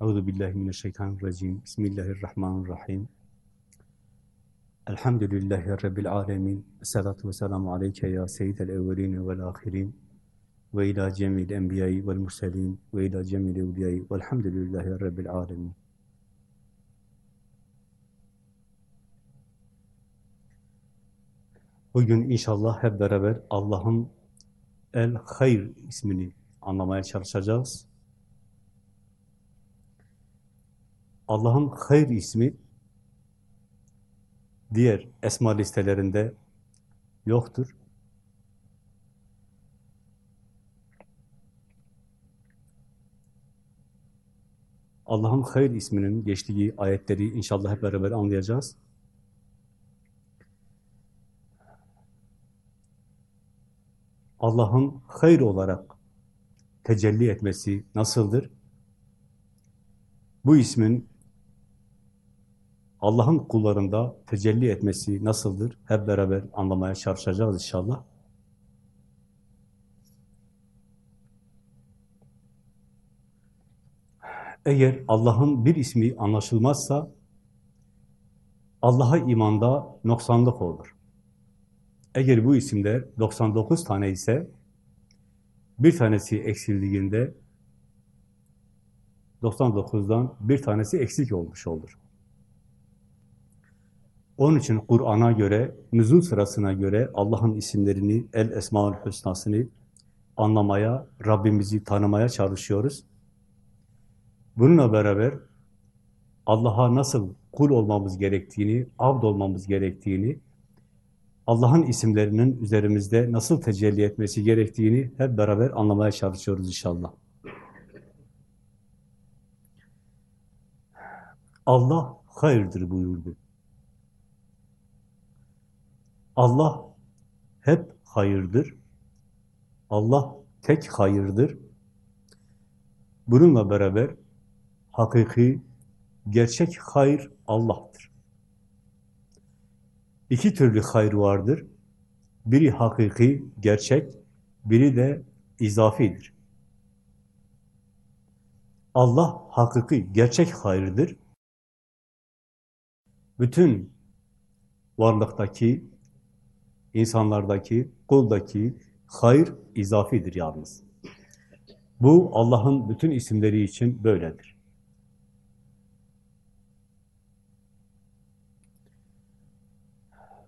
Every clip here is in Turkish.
Euzu billahi mineşşeytanirracim. Bismillahirrahmanirrahim. Elhamdülillahi rabbil alamin. Essalatu vesselamu aleyke ya seyyidel evvelin ve'l ahirin. Ve ila cemil enbiya'i ve'l murselin ve ila cemil evliya'i ve'lhamdülillahi rabbil alamin. Bugün inşallah hep beraber Allah'ın El-Hayr ismini anlamaya çalışacağız. Allah'ın Hayr ismi diğer esma listelerinde yoktur. Allah'ın Hayr isminin geçtiği ayetleri inşallah hep beraber anlayacağız. Allah'ın hayır olarak tecelli etmesi nasıldır? Bu ismin Allah'ın kullarında tecelli etmesi nasıldır? Hep beraber anlamaya çalışacağız inşallah. Eğer Allah'ın bir ismi anlaşılmazsa Allah'a imanda noksanlık olur. Eğer bu isimler 99 tane ise bir tanesi eksildiğinde 99'dan bir tanesi eksik olmuş olur. Onun için Kur'an'a göre, nüzul sırasına göre Allah'ın isimlerini, El Esmaül Hüsna'sını anlamaya, Rabbimizi tanımaya çalışıyoruz. Bununla beraber Allah'a nasıl kul olmamız gerektiğini, abd olmamız gerektiğini, Allah'ın isimlerinin üzerimizde nasıl tecelli etmesi gerektiğini hep beraber anlamaya çalışıyoruz inşallah. Allah hayırdır buyurdu. Allah hep hayırdır. Allah tek hayırdır. Bununla beraber hakiki, gerçek hayır Allah'tır. İki türlü hayır vardır. Biri hakiki, gerçek, biri de izafidir. Allah hakiki, gerçek hayırdır. Bütün varlıktaki, insanlardaki, kuldaki hayır izafidir yalnız. Bu Allah'ın bütün isimleri için böyledir.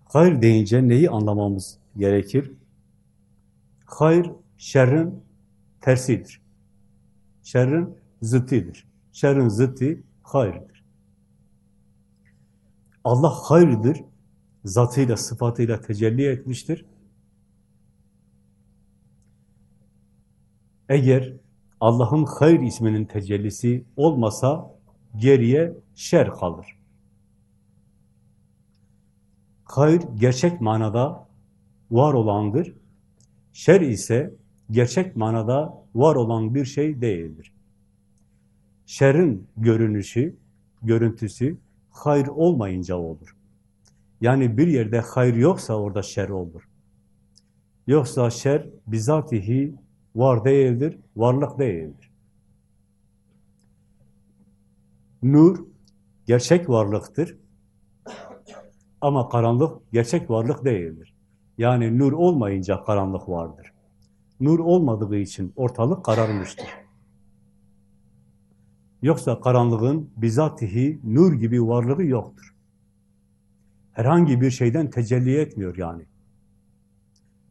Hayır deyince neyi anlamamız gerekir? Hayır, şerrin tersidir. Şerrin zıttidir. Şerrin zıttı hayırdır. Allah hayırdır, zatıyla, sıfatıyla tecelli etmiştir. Eğer Allah'ın hayır isminin tecellisi olmasa geriye şer kalır. Hayır gerçek manada var olandır. Şer ise gerçek manada var olan bir şey değildir. Şerrin görünüşü, görüntüsü hayır olmayınca olur. Yani bir yerde hayır yoksa orada şer olur. Yoksa şer bizatihi var değildir, varlık değildir. Nur gerçek varlıktır. Ama karanlık gerçek varlık değildir. Yani nur olmayınca karanlık vardır. Nur olmadığı için ortalık kararmıştır. Yoksa karanlığın bizatihi nur gibi varlığı yoktur. Herhangi bir şeyden tecelli etmiyor yani.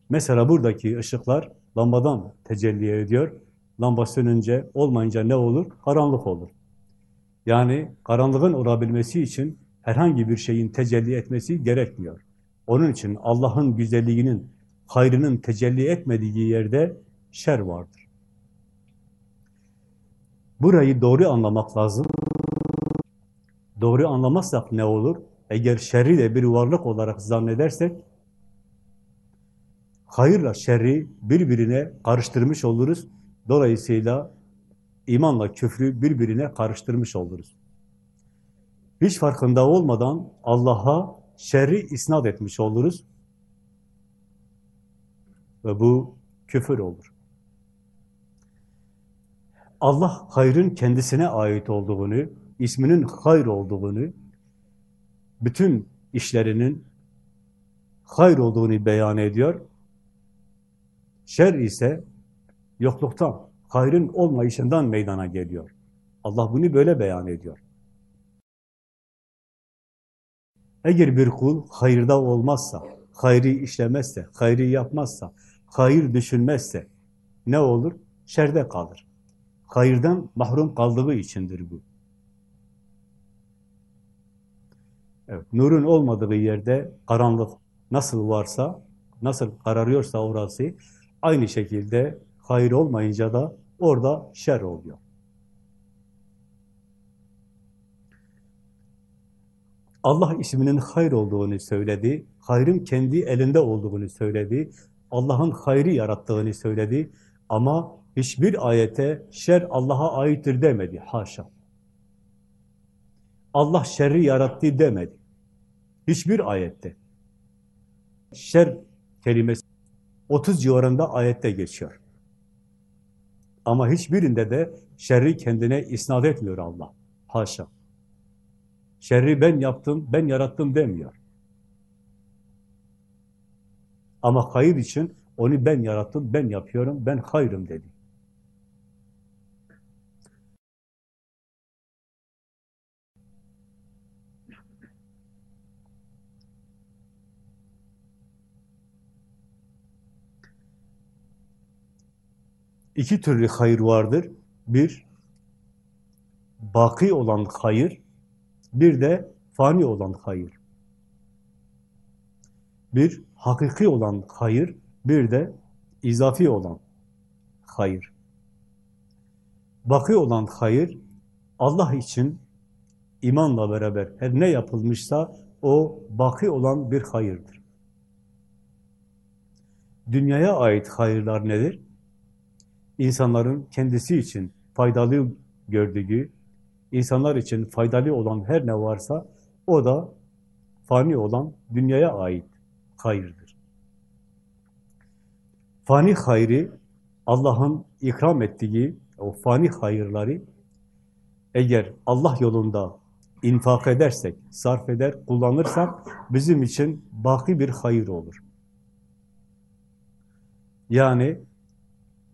Mesela buradaki ışıklar lambadan tecelli ediyor. Lamba sönünce, olmayınca ne olur? Karanlık olur. Yani karanlığın olabilmesi için herhangi bir şeyin tecelli etmesi gerekmiyor. Onun için Allah'ın güzelliğinin, hayrının tecelli etmediği yerde şer vardır. Burayı doğru anlamak lazım. Doğru anlamazsak ne olur? Eğer şerri de bir varlık olarak zannedersek, hayırla şerri birbirine karıştırmış oluruz. Dolayısıyla imanla küfrü birbirine karıştırmış oluruz. Hiç farkında olmadan Allah'a şerri isnat etmiş oluruz. Ve bu küfür olur. Allah hayrın kendisine ait olduğunu, isminin hayır olduğunu, bütün işlerinin hayır olduğunu beyan ediyor. Şer ise yokluktan, hayrın olmayışından meydana geliyor. Allah bunu böyle beyan ediyor. Eğer bir kul hayırda olmazsa, hayrı işlemezse, hayrı yapmazsa, hayır düşünmezse ne olur? Şerde kalır. Hayırdan mahrum kaldığı içindir bu. Evet, nurun olmadığı yerde karanlık nasıl varsa, nasıl kararıyorsa orası, aynı şekilde hayır olmayınca da orada şer oluyor. Allah isminin hayır olduğunu söyledi, hayrın kendi elinde olduğunu söyledi, Allah'ın hayrı yarattığını söyledi ama hiçbir ayete şer Allah'a aittir demedi, haşa. Allah şerri yarattı demedi. Hiçbir ayette. Şer kelimesi 30 civarında ayette geçiyor. Ama hiçbirinde de şerri kendine isnat etmiyor Allah. Haşa. Şerri ben yaptım, ben yarattım demiyor. Ama hayır için onu ben yarattım, ben yapıyorum, ben hayrım dedi. İki türlü hayır vardır. Bir, baki olan hayır, bir de fani olan hayır. Bir, hakiki olan hayır, bir de izafi olan hayır. Baki olan hayır, Allah için imanla beraber her ne yapılmışsa o baki olan bir hayırdır. Dünyaya ait hayırlar nedir? İnsanların kendisi için faydalı gördüğü, insanlar için faydalı olan her ne varsa o da fani olan dünyaya ait hayırdır. Fani hayrı Allah'ın ikram ettiği o fani hayırları eğer Allah yolunda infak edersek, sarf eder, kullanırsak bizim için baki bir hayır olur. Yani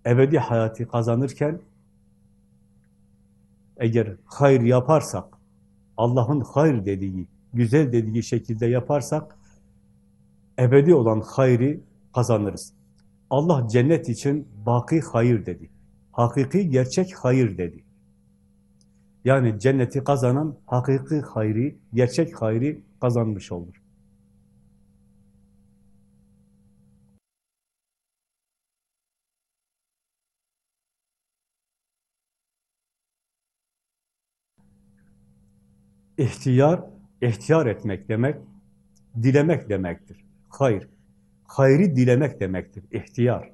ebedi hayatı kazanırken eğer hayır yaparsak, Allah'ın hayır dediği, güzel dediği şekilde yaparsak, ebedi olan hayrı kazanırız. Allah cennet için baki hayır dedi. Hakiki, gerçek hayır dedi. Yani cenneti kazanan hakiki hayrı, gerçek hayrı kazanmış olur. İhtiyar, ihtiyar etmek demek, dilemek demektir. Hayır, hayri dilemek demektir, ihtiyar.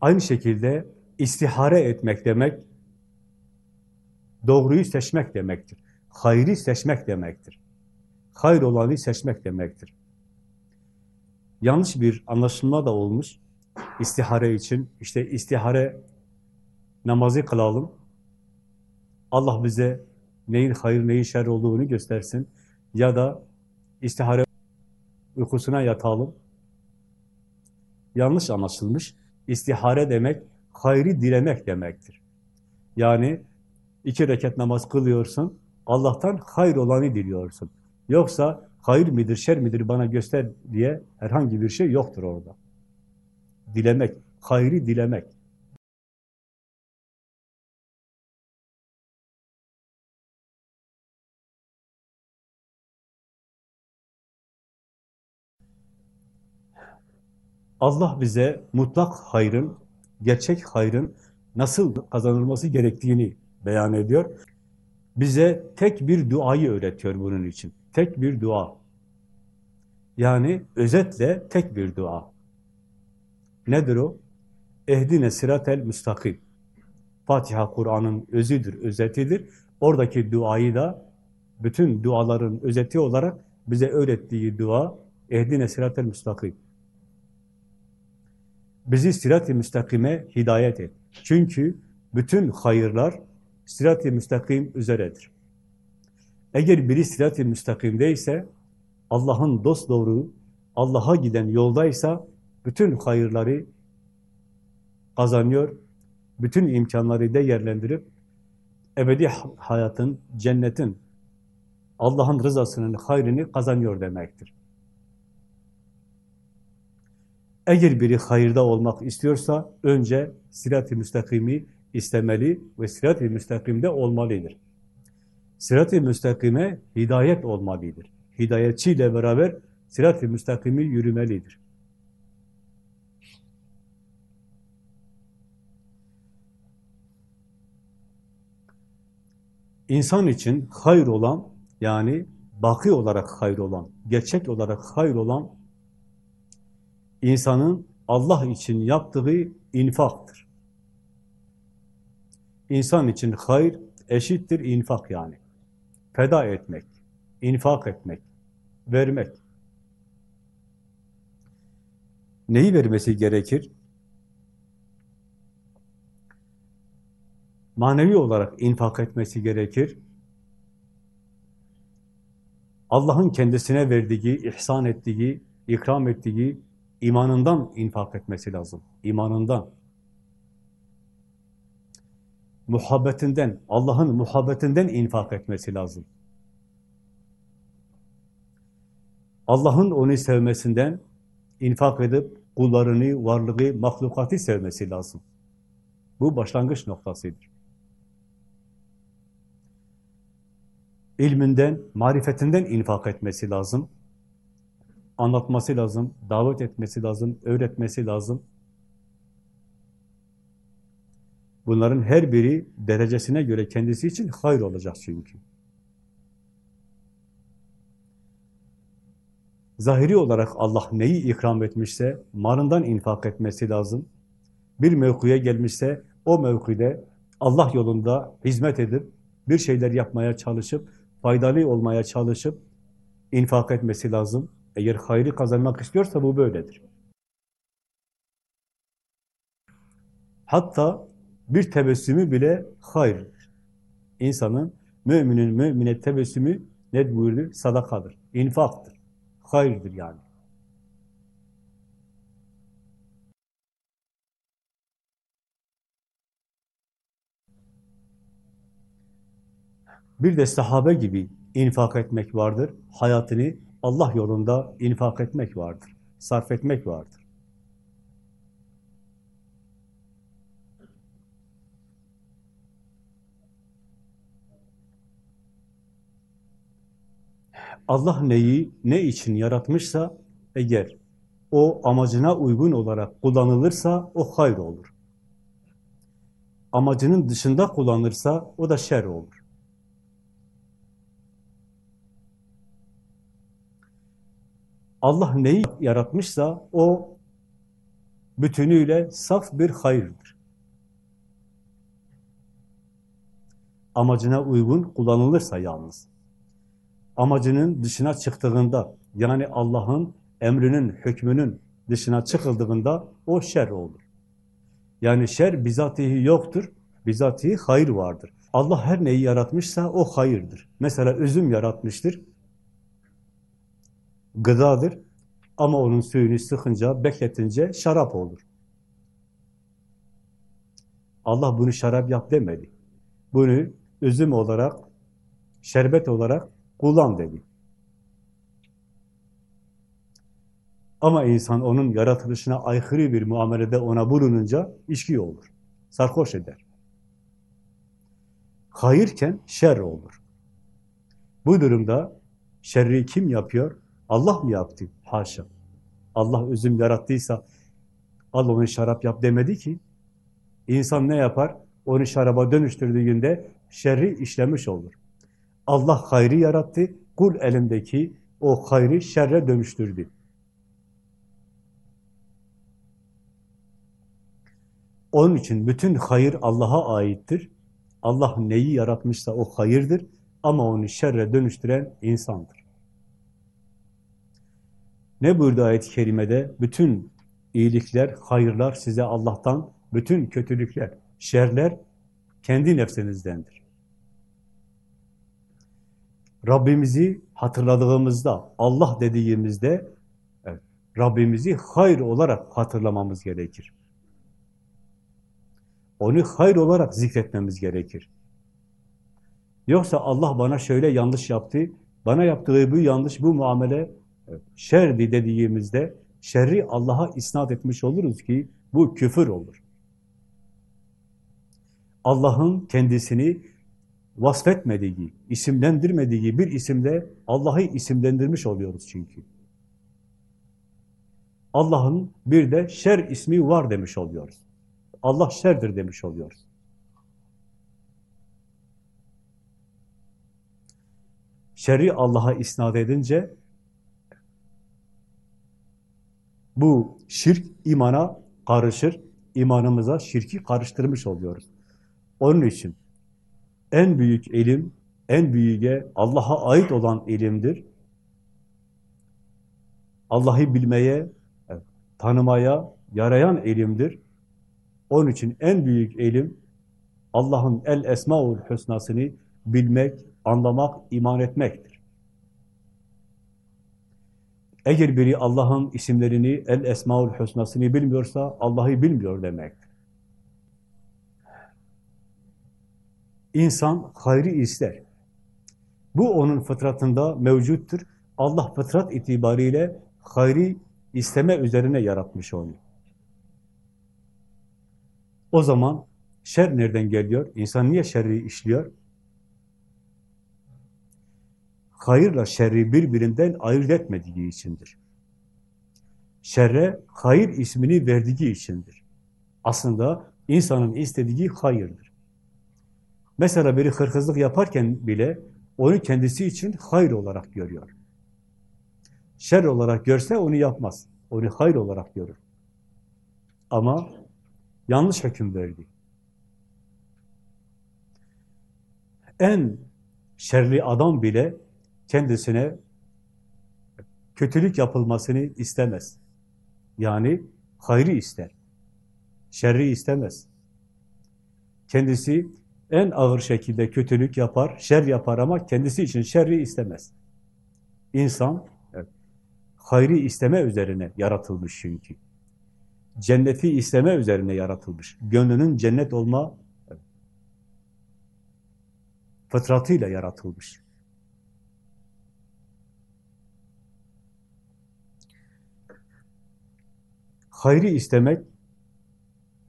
Aynı şekilde istihare etmek demek, doğruyu seçmek demektir. Hayri seçmek demektir. Hayır olanı seçmek demektir. Yanlış bir anlaşılma da olmuş istihare için. İşte istihare namazı kılalım, Allah bize neyin hayır, neyin şer olduğunu göstersin. Ya da istihare uykusuna yatalım. Yanlış anlaşılmış. İstihare demek, hayri dilemek demektir. Yani iki rekat namaz kılıyorsun, Allah'tan hayır olanı diliyorsun. Yoksa hayır midir, şer midir bana göster diye herhangi bir şey yoktur orada. Dilemek, hayri dilemek. Allah bize mutlak hayrın, gerçek hayrın nasıl kazanılması gerektiğini beyan ediyor. Bize tek bir duayı öğretiyor bunun için. Tek bir dua. Yani özetle tek bir dua. Nedir o? Ehdine siratel müstakim. Fatiha Kur'an'ın özüdür, özetidir. Oradaki duayı da bütün duaların özeti olarak bize öğrettiği dua Ehdine siratel müstakim. Bizi sirat-i müstakime hidayet et. Çünkü bütün hayırlar sirat-i müstakim üzeredir. Eğer biri sirat-i müstakimdeyse, Allah'ın dost doğru, Allah'a giden yoldaysa, bütün hayırları kazanıyor, bütün imkanları değerlendirip, ebedi hayatın, cennetin, Allah'ın rızasının hayrını kazanıyor demektir. Eğer biri hayırda olmak istiyorsa, önce sirat-i müstakimi istemeli ve sirat-i müstakimde olmalıdır. Sirat-i müstakime hidayet olmalıdır. Hidayetçiyle beraber sirat-i müstakimi yürümelidir. İnsan için hayır olan, yani baki olarak hayır olan, gerçek olarak hayır olan, insanın Allah için yaptığı infaktır. İnsan için hayır eşittir infak yani. Feda etmek, infak etmek, vermek. Neyi vermesi gerekir? Manevi olarak infak etmesi gerekir. Allah'ın kendisine verdiği, ihsan ettiği, ikram ettiği imanından infak etmesi lazım. İmanından. Muhabbetinden, Allah'ın muhabbetinden infak etmesi lazım. Allah'ın onu sevmesinden infak edip kullarını, varlığı, mahlukatı sevmesi lazım. Bu başlangıç noktasıdır. İlminden, marifetinden infak etmesi lazım. Anlatması lazım, davet etmesi lazım, öğretmesi lazım. Bunların her biri derecesine göre kendisi için hayır olacak çünkü. Zahiri olarak Allah neyi ikram etmişse malından infak etmesi lazım. Bir mevkuya gelmişse o mevkide Allah yolunda hizmet edip bir şeyler yapmaya çalışıp faydalı olmaya çalışıp infak etmesi lazım. Eğer hayrı kazanmak istiyorsa bu böyledir. Hatta bir tebessümü bile hayırdır. İnsanın, müminin mümine tebessümü ne buyurdu? Sadakadır, infaktır, hayırdır yani. Bir de sahabe gibi infak etmek vardır. Hayatını Allah yolunda infak etmek vardır. Sarf etmek vardır. Allah neyi, ne için yaratmışsa eğer o amacına uygun olarak kullanılırsa o hayır olur. Amacının dışında kullanılırsa o da şer olur. Allah neyi yaratmışsa o bütünüyle saf bir hayırdır. Amacına uygun kullanılırsa yalnız. Amacının dışına çıktığında, yani Allah'ın emrinin, hükmünün dışına çıkıldığında o şer olur. Yani şer bizatihi yoktur, bizatihi hayır vardır. Allah her neyi yaratmışsa o hayırdır. Mesela üzüm yaratmıştır, gıdadır. Ama onun suyunu sıkınca, bekletince şarap olur. Allah bunu şarap yap demedi. Bunu üzüm olarak, şerbet olarak kullan dedi. Ama insan onun yaratılışına aykırı bir muamelede ona bulununca içki olur. Sarhoş eder. Hayırken şer olur. Bu durumda şerri kim yapıyor? Allah mı yaptı? Haşa. Allah üzüm yarattıysa al onu şarap yap demedi ki. İnsan ne yapar? Onu şaraba dönüştürdüğünde şerri işlemiş olur. Allah hayrı yarattı, kul elindeki o hayrı şerre dönüştürdü. Onun için bütün hayır Allah'a aittir. Allah neyi yaratmışsa o hayırdır ama onu şerre dönüştüren insandır. Ne buyurdu ayet-i kerimede? Bütün iyilikler, hayırlar size Allah'tan, bütün kötülükler, şerler kendi nefsinizdendir. Rabbimizi hatırladığımızda, Allah dediğimizde Rabbimizi hayır olarak hatırlamamız gerekir. Onu hayır olarak zikretmemiz gerekir. Yoksa Allah bana şöyle yanlış yaptı, bana yaptığı bu yanlış, bu muamele şerdi dediğimizde şerri Allah'a isnat etmiş oluruz ki bu küfür olur. Allah'ın kendisini vasfetmediği, isimlendirmediği bir isimle Allah'ı isimlendirmiş oluyoruz çünkü. Allah'ın bir de şer ismi var demiş oluyoruz. Allah şerdir demiş oluyoruz. Şerri Allah'a isnat edince bu şirk imana karışır, imanımıza şirki karıştırmış oluyoruz. Onun için en büyük ilim, en büyüğe Allah'a ait olan ilimdir. Allah'ı bilmeye, tanımaya yarayan ilimdir. Onun için en büyük ilim Allah'ın el esmaul husnasını bilmek, anlamak, iman etmektir. Eğer biri Allah'ın isimlerini, el esmaul husnasını bilmiyorsa Allah'ı bilmiyor demektir. İnsan hayrı ister. Bu onun fıtratında mevcuttur. Allah fıtrat itibariyle hayrı isteme üzerine yaratmış onu. O zaman şer nereden geliyor? İnsan niye şerri işliyor? Hayırla şerri birbirinden ayırt etmediği içindir. Şerre hayır ismini verdiği içindir. Aslında insanın istediği hayırdır. Mesela biri hırkızlık yaparken bile onu kendisi için hayır olarak görüyor. Şer olarak görse onu yapmaz. Onu hayır olarak görür. Ama yanlış hüküm verdi. En şerli adam bile kendisine kötülük yapılmasını istemez. Yani hayrı ister. Şerri istemez. Kendisi en ağır şekilde kötülük yapar, şer yapar ama kendisi için şerri istemez. İnsan evet, hayrı isteme üzerine yaratılmış çünkü. Cenneti isteme üzerine yaratılmış. Gönlünün cennet olma fıtratıyla yaratılmış. Hayrı istemek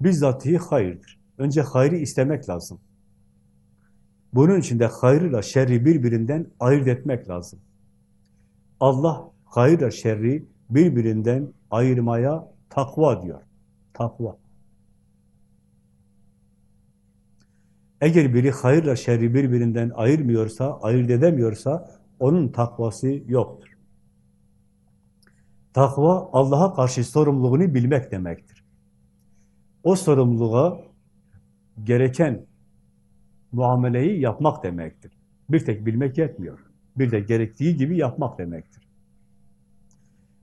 bizzatihi hayırdır. Önce hayrı istemek lazım. Bunun için de hayrıyla şerri birbirinden ayırt etmek lazım. Allah hayrla şerri birbirinden ayırmaya takva diyor. Takva. Eğer biri hayırla şerri birbirinden ayırmıyorsa, ayırt edemiyorsa onun takvası yoktur. Takva Allah'a karşı sorumluluğunu bilmek demektir. O sorumluluğa gereken muameleyi yapmak demektir. Bir tek bilmek yetmiyor. Bir de gerektiği gibi yapmak demektir.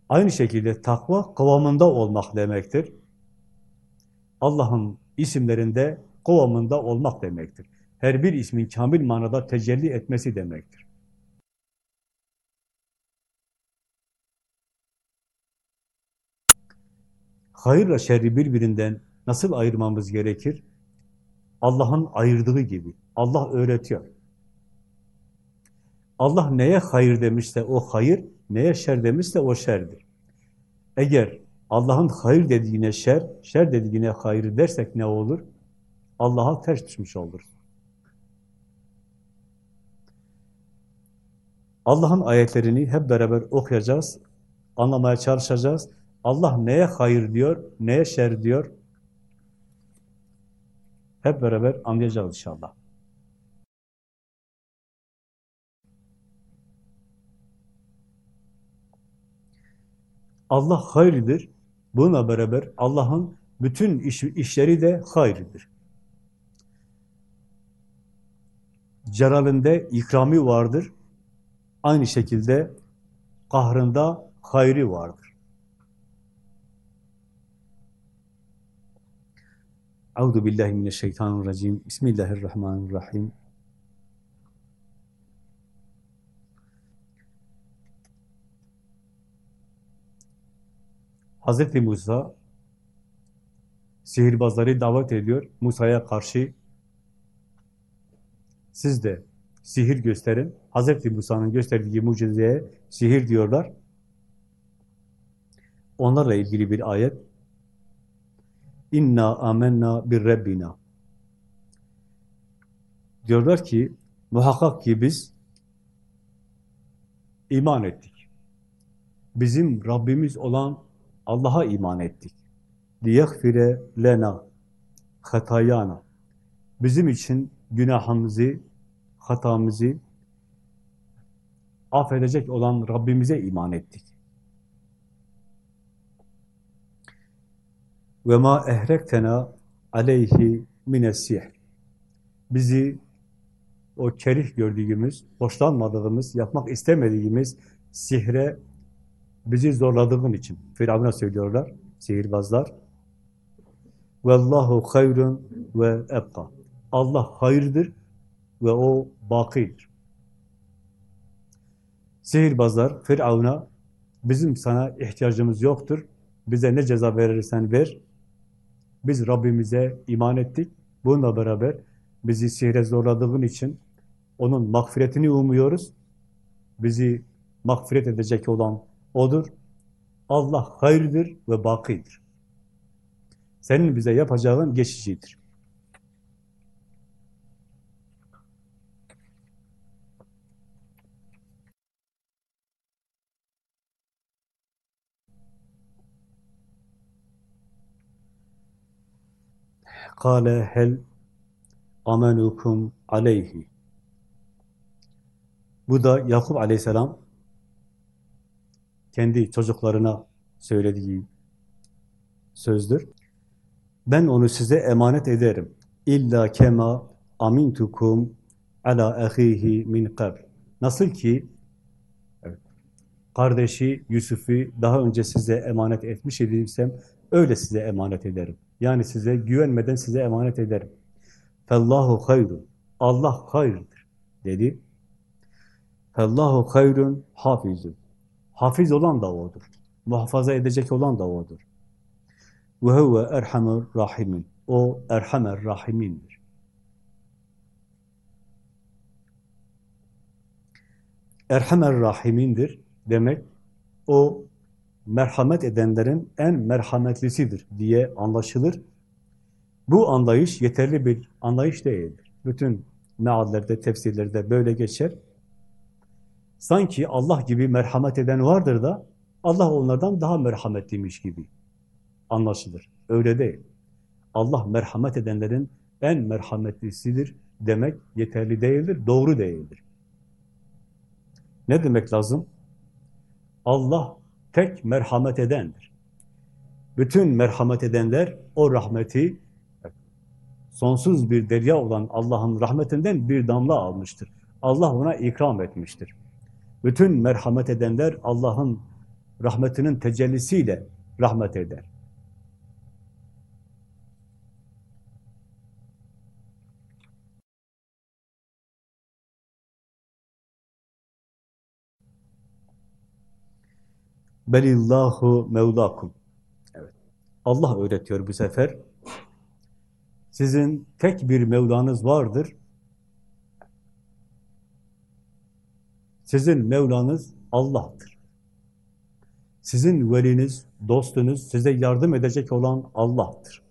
Aynı şekilde takva kıvamında olmak demektir. Allah'ın isimlerinde kıvamında olmak demektir. Her bir ismin kamil manada tecelli etmesi demektir. Hayırla şerri birbirinden nasıl ayırmamız gerekir? Allah'ın ayırdığı gibi. Allah öğretiyor. Allah neye hayır demişse o hayır, neye şer demişse o şerdir. Eğer Allah'ın hayır dediğine şer, şer dediğine hayır dersek ne olur? Allah'a ters düşmüş oluruz. Allah'ın ayetlerini hep beraber okuyacağız, anlamaya çalışacağız. Allah neye hayır diyor, neye şer diyor? Hep beraber anlayacağız inşallah. Allah hayridir. Bununla beraber Allah'ın bütün iş, işleri de hayridir. Celalinde ikrami vardır. Aynı şekilde kahrında hayri vardır. Euzu billahi mineşşeytanirracim. Bismillahirrahmanirrahim. Hazreti Musa sihirbazları davet ediyor. Musa'ya karşı siz de sihir gösterin. Hazreti Musa'nın gösterdiği mucizeye sihir diyorlar. Onlarla ilgili bir ayet. İnna amennâ bir Rabbina. Diyorlar ki muhakkak ki biz iman ettik. Bizim Rabbimiz olan Allah'a iman ettik. Liyagfire lena hatayana. Bizim için günahımızı, hatamızı affedecek olan Rabbimize iman ettik. Ve ma ehrektena aleyhi minesihr. Bizi o kerih gördüğümüz, hoşlanmadığımız, yapmak istemediğimiz sihre bizi zorladığın için. Firavun'a söylüyorlar, sihirbazlar. Vallahu hayrun ve ebqa. Allah hayırdır ve o bakidir. Sihirbazlar Firavun'a bizim sana ihtiyacımız yoktur. Bize ne ceza verirsen ver. Biz Rabbimize iman ettik. Bununla beraber bizi sihre zorladığın için onun mağfiretini umuyoruz. Bizi mağfiret edecek olan O'dur. Allah hayırdır ve bakidir. Senin bize yapacağın geçicidir. Kale hel amenukum aleyhi. Bu da Yakup aleyhisselam kendi çocuklarına söylediği sözdür. Ben onu size emanet ederim. İlla kema amintukum ala ahihi min qabl. Nasıl ki evet, kardeşi Yusuf'u daha önce size emanet etmiş idiysem öyle size emanet ederim. Yani size güvenmeden size emanet ederim. Fallahu hayrun. Allah hayırdır dedi. Fallahu hayrun hafizun. Hafiz olan da O'dur. Muhafaza edecek olan da O'dur. Ve huve erhamur rahimin. O erhamer rahimindir. Erhamer rahimindir demek o merhamet edenlerin en merhametlisidir diye anlaşılır. Bu anlayış yeterli bir anlayış değildir. Bütün meallerde, tefsirlerde böyle geçer. Sanki Allah gibi merhamet eden vardır da Allah onlardan daha merhametliymiş gibi anlaşılır. Öyle değil. Allah merhamet edenlerin en merhametlisidir demek yeterli değildir, doğru değildir. Ne demek lazım? Allah tek merhamet edendir. Bütün merhamet edenler o rahmeti sonsuz bir derya olan Allah'ın rahmetinden bir damla almıştır. Allah ona ikram etmiştir. Bütün merhamet edenler Allah'ın rahmetinin tecellisiyle rahmet eder. Belillahu mevlakum. Evet. Allah öğretiyor bu sefer. Sizin tek bir Mevlanız vardır. Sizin Mevlanız Allah'tır. Sizin veliniz, dostunuz, size yardım edecek olan Allah'tır.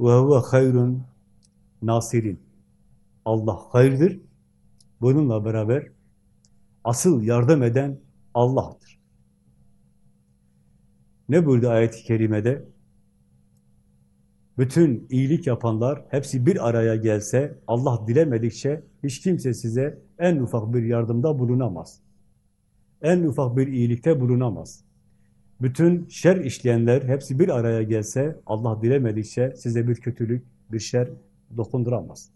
Ve huve hayrun nasirin. Allah hayırdır. Bununla beraber asıl yardım eden Allah'tır. Ne buyurdu ayet-i kerimede? Bütün iyilik yapanlar hepsi bir araya gelse, Allah dilemedikçe hiç kimse size en ufak bir yardımda bulunamaz. En ufak bir iyilikte bulunamaz. Bütün şer işleyenler hepsi bir araya gelse, Allah dilemedikçe size bir kötülük, bir şer dokunduramaz.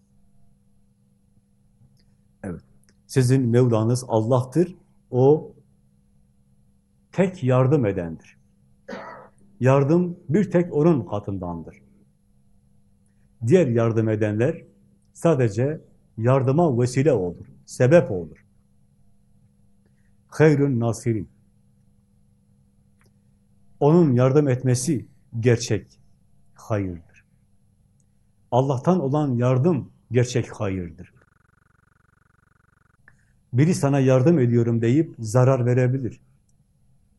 Evet. Sizin Mevlanız Allah'tır. O tek yardım edendir. Yardım bir tek onun katındandır. Diğer yardım edenler sadece yardıma vesile olur, sebep olur. Hayrun nasirin. Onun yardım etmesi gerçek hayırdır. Allah'tan olan yardım gerçek hayırdır. Biri sana yardım ediyorum deyip zarar verebilir.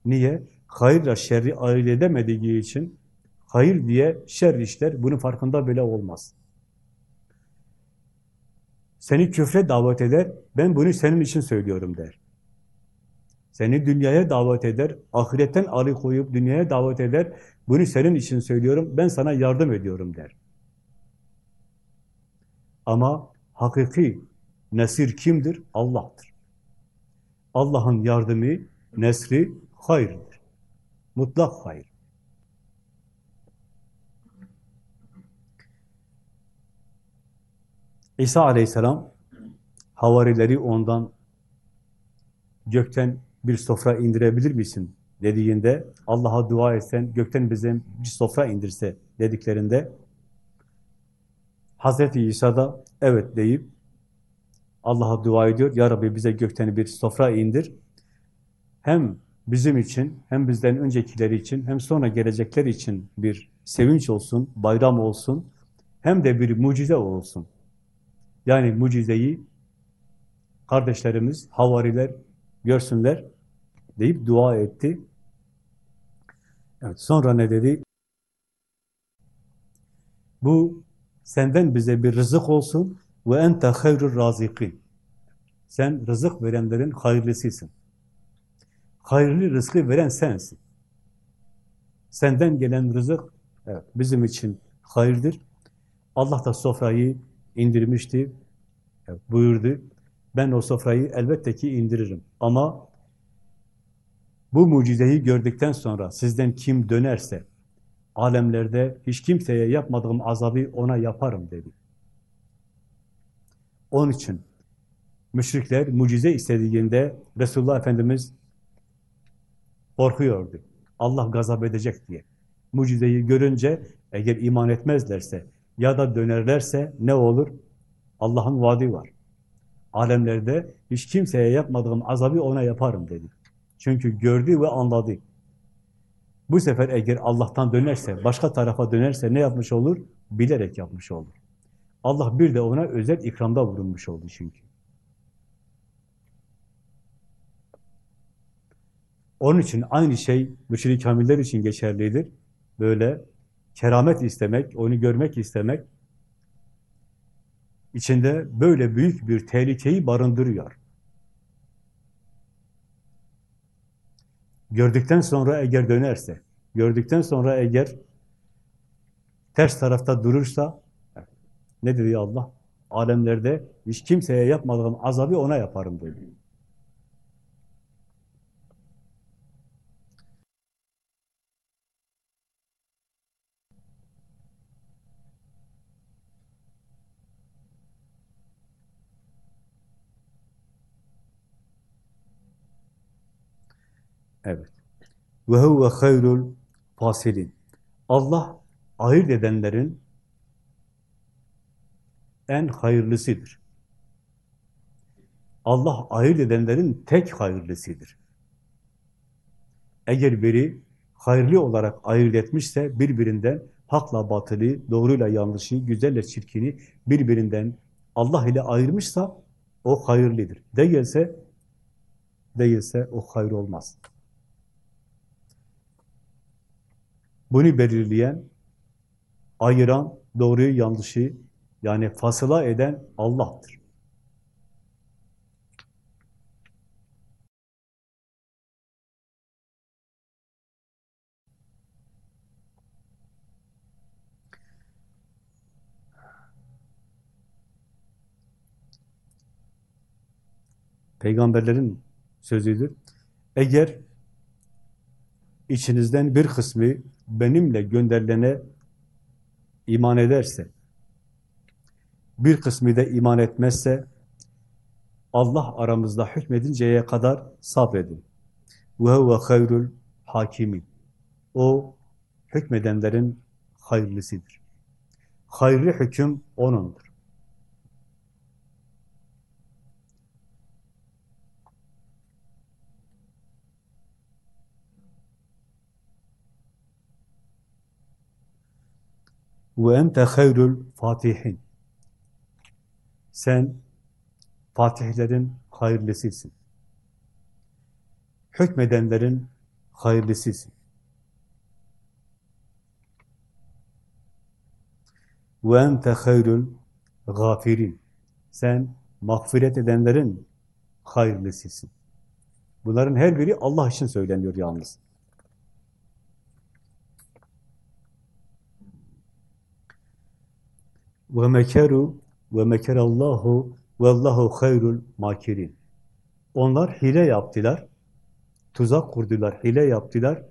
Niye? Hayırla şerri ayırt edemediği için hayır diye şer işler, bunun farkında bile olmaz. Seni küfre davet eder, ben bunu senin için söylüyorum der. Seni dünyaya davet eder, ahiretten alıkoyup dünyaya davet eder, bunu senin için söylüyorum, ben sana yardım ediyorum der. Ama hakiki nesir kimdir? Allah'tır. Allah'ın yardımı, nesri hayırdır. Mutlak hayır. İsa aleyhisselam havarileri ondan gökten bir sofra indirebilir misin dediğinde Allah'a dua etsen gökten bize bir sofra indirse dediklerinde Hazreti İsa da evet deyip Allah'a dua ediyor. Ya Rabbi bize gökten bir sofra indir. Hem bizim için, hem bizden öncekiler için, hem sonra gelecekler için bir sevinç olsun, bayram olsun, hem de bir mucize olsun. Yani mucizeyi kardeşlerimiz, havariler görsünler deyip dua etti. Evet, sonra ne dedi? Bu senden bize bir rızık olsun ve ente hayrur razikin. Sen rızık verenlerin hayırlısısın. Hayırlı rızkı veren sensin. Senden gelen rızık evet, bizim için hayırdır. Allah da sofrayı indirmişti. Evet, buyurdu. Ben o sofrayı elbette ki indiririm. Ama bu mucizeyi gördükten sonra sizden kim dönerse alemlerde hiç kimseye yapmadığım azabı ona yaparım dedi. Onun için müşrikler mucize istediğinde Resulullah Efendimiz korkuyordu. Allah gazap edecek diye. Mucizeyi görünce eğer iman etmezlerse ya da dönerlerse ne olur? Allah'ın vaadi var. Alemlerde hiç kimseye yapmadığım azabı ona yaparım dedi. Çünkü gördü ve anladı. Bu sefer eğer Allah'tan dönerse, başka tarafa dönerse ne yapmış olur? Bilerek yapmış olur. Allah bir de ona özel ikramda bulunmuş oldu çünkü. Onun için aynı şey müşrik kamiller için geçerlidir. Böyle keramet istemek, onu görmek istemek içinde böyle büyük bir tehlikeyi barındırıyor. Gördükten sonra eğer dönerse, gördükten sonra eğer ters tarafta durursa, ne dedi Allah? Alemlerde hiç kimseye yapmadığım azabı ona yaparım dedi. Evet. Ve huve hayrul fasilin. Allah ayırt edenlerin en hayırlısıdır. Allah ayırt edenlerin tek hayırlısıdır. Eğer biri hayırlı olarak ayırt etmişse birbirinden hakla batılı, doğruyla yanlışı, güzelle çirkini birbirinden Allah ile ayırmışsa o hayırlıdır. Değilse değilse o hayır olmaz. Bunu belirleyen, ayıran, doğruyu yanlışı, yani fasıla eden Allah'tır. Peygamberlerin sözüdür. Eğer içinizden bir kısmı benimle gönderilene iman ederse, bir kısmı da iman etmezse, Allah aramızda hükmedinceye kadar sabredin. وَهُوَ خَيْرُ الْحَاكِمِينَ O, hükmedenlerin hayırlısıdır. Hayırlı hüküm O'nundur. Ve ente hayrul fatihin. Sen fatihlerin hayırlısısın. Hükmedenlerin hayırlısısın. Ve ente hayrul gafirin. Sen mağfiret edenlerin hayırlısısın. Bunların her biri Allah için söyleniyor yalnız. Ve mekeru ve mekerallahu vallahu hayrul makirin. Onlar hile yaptılar. Tuzak kurdular, hile yaptılar.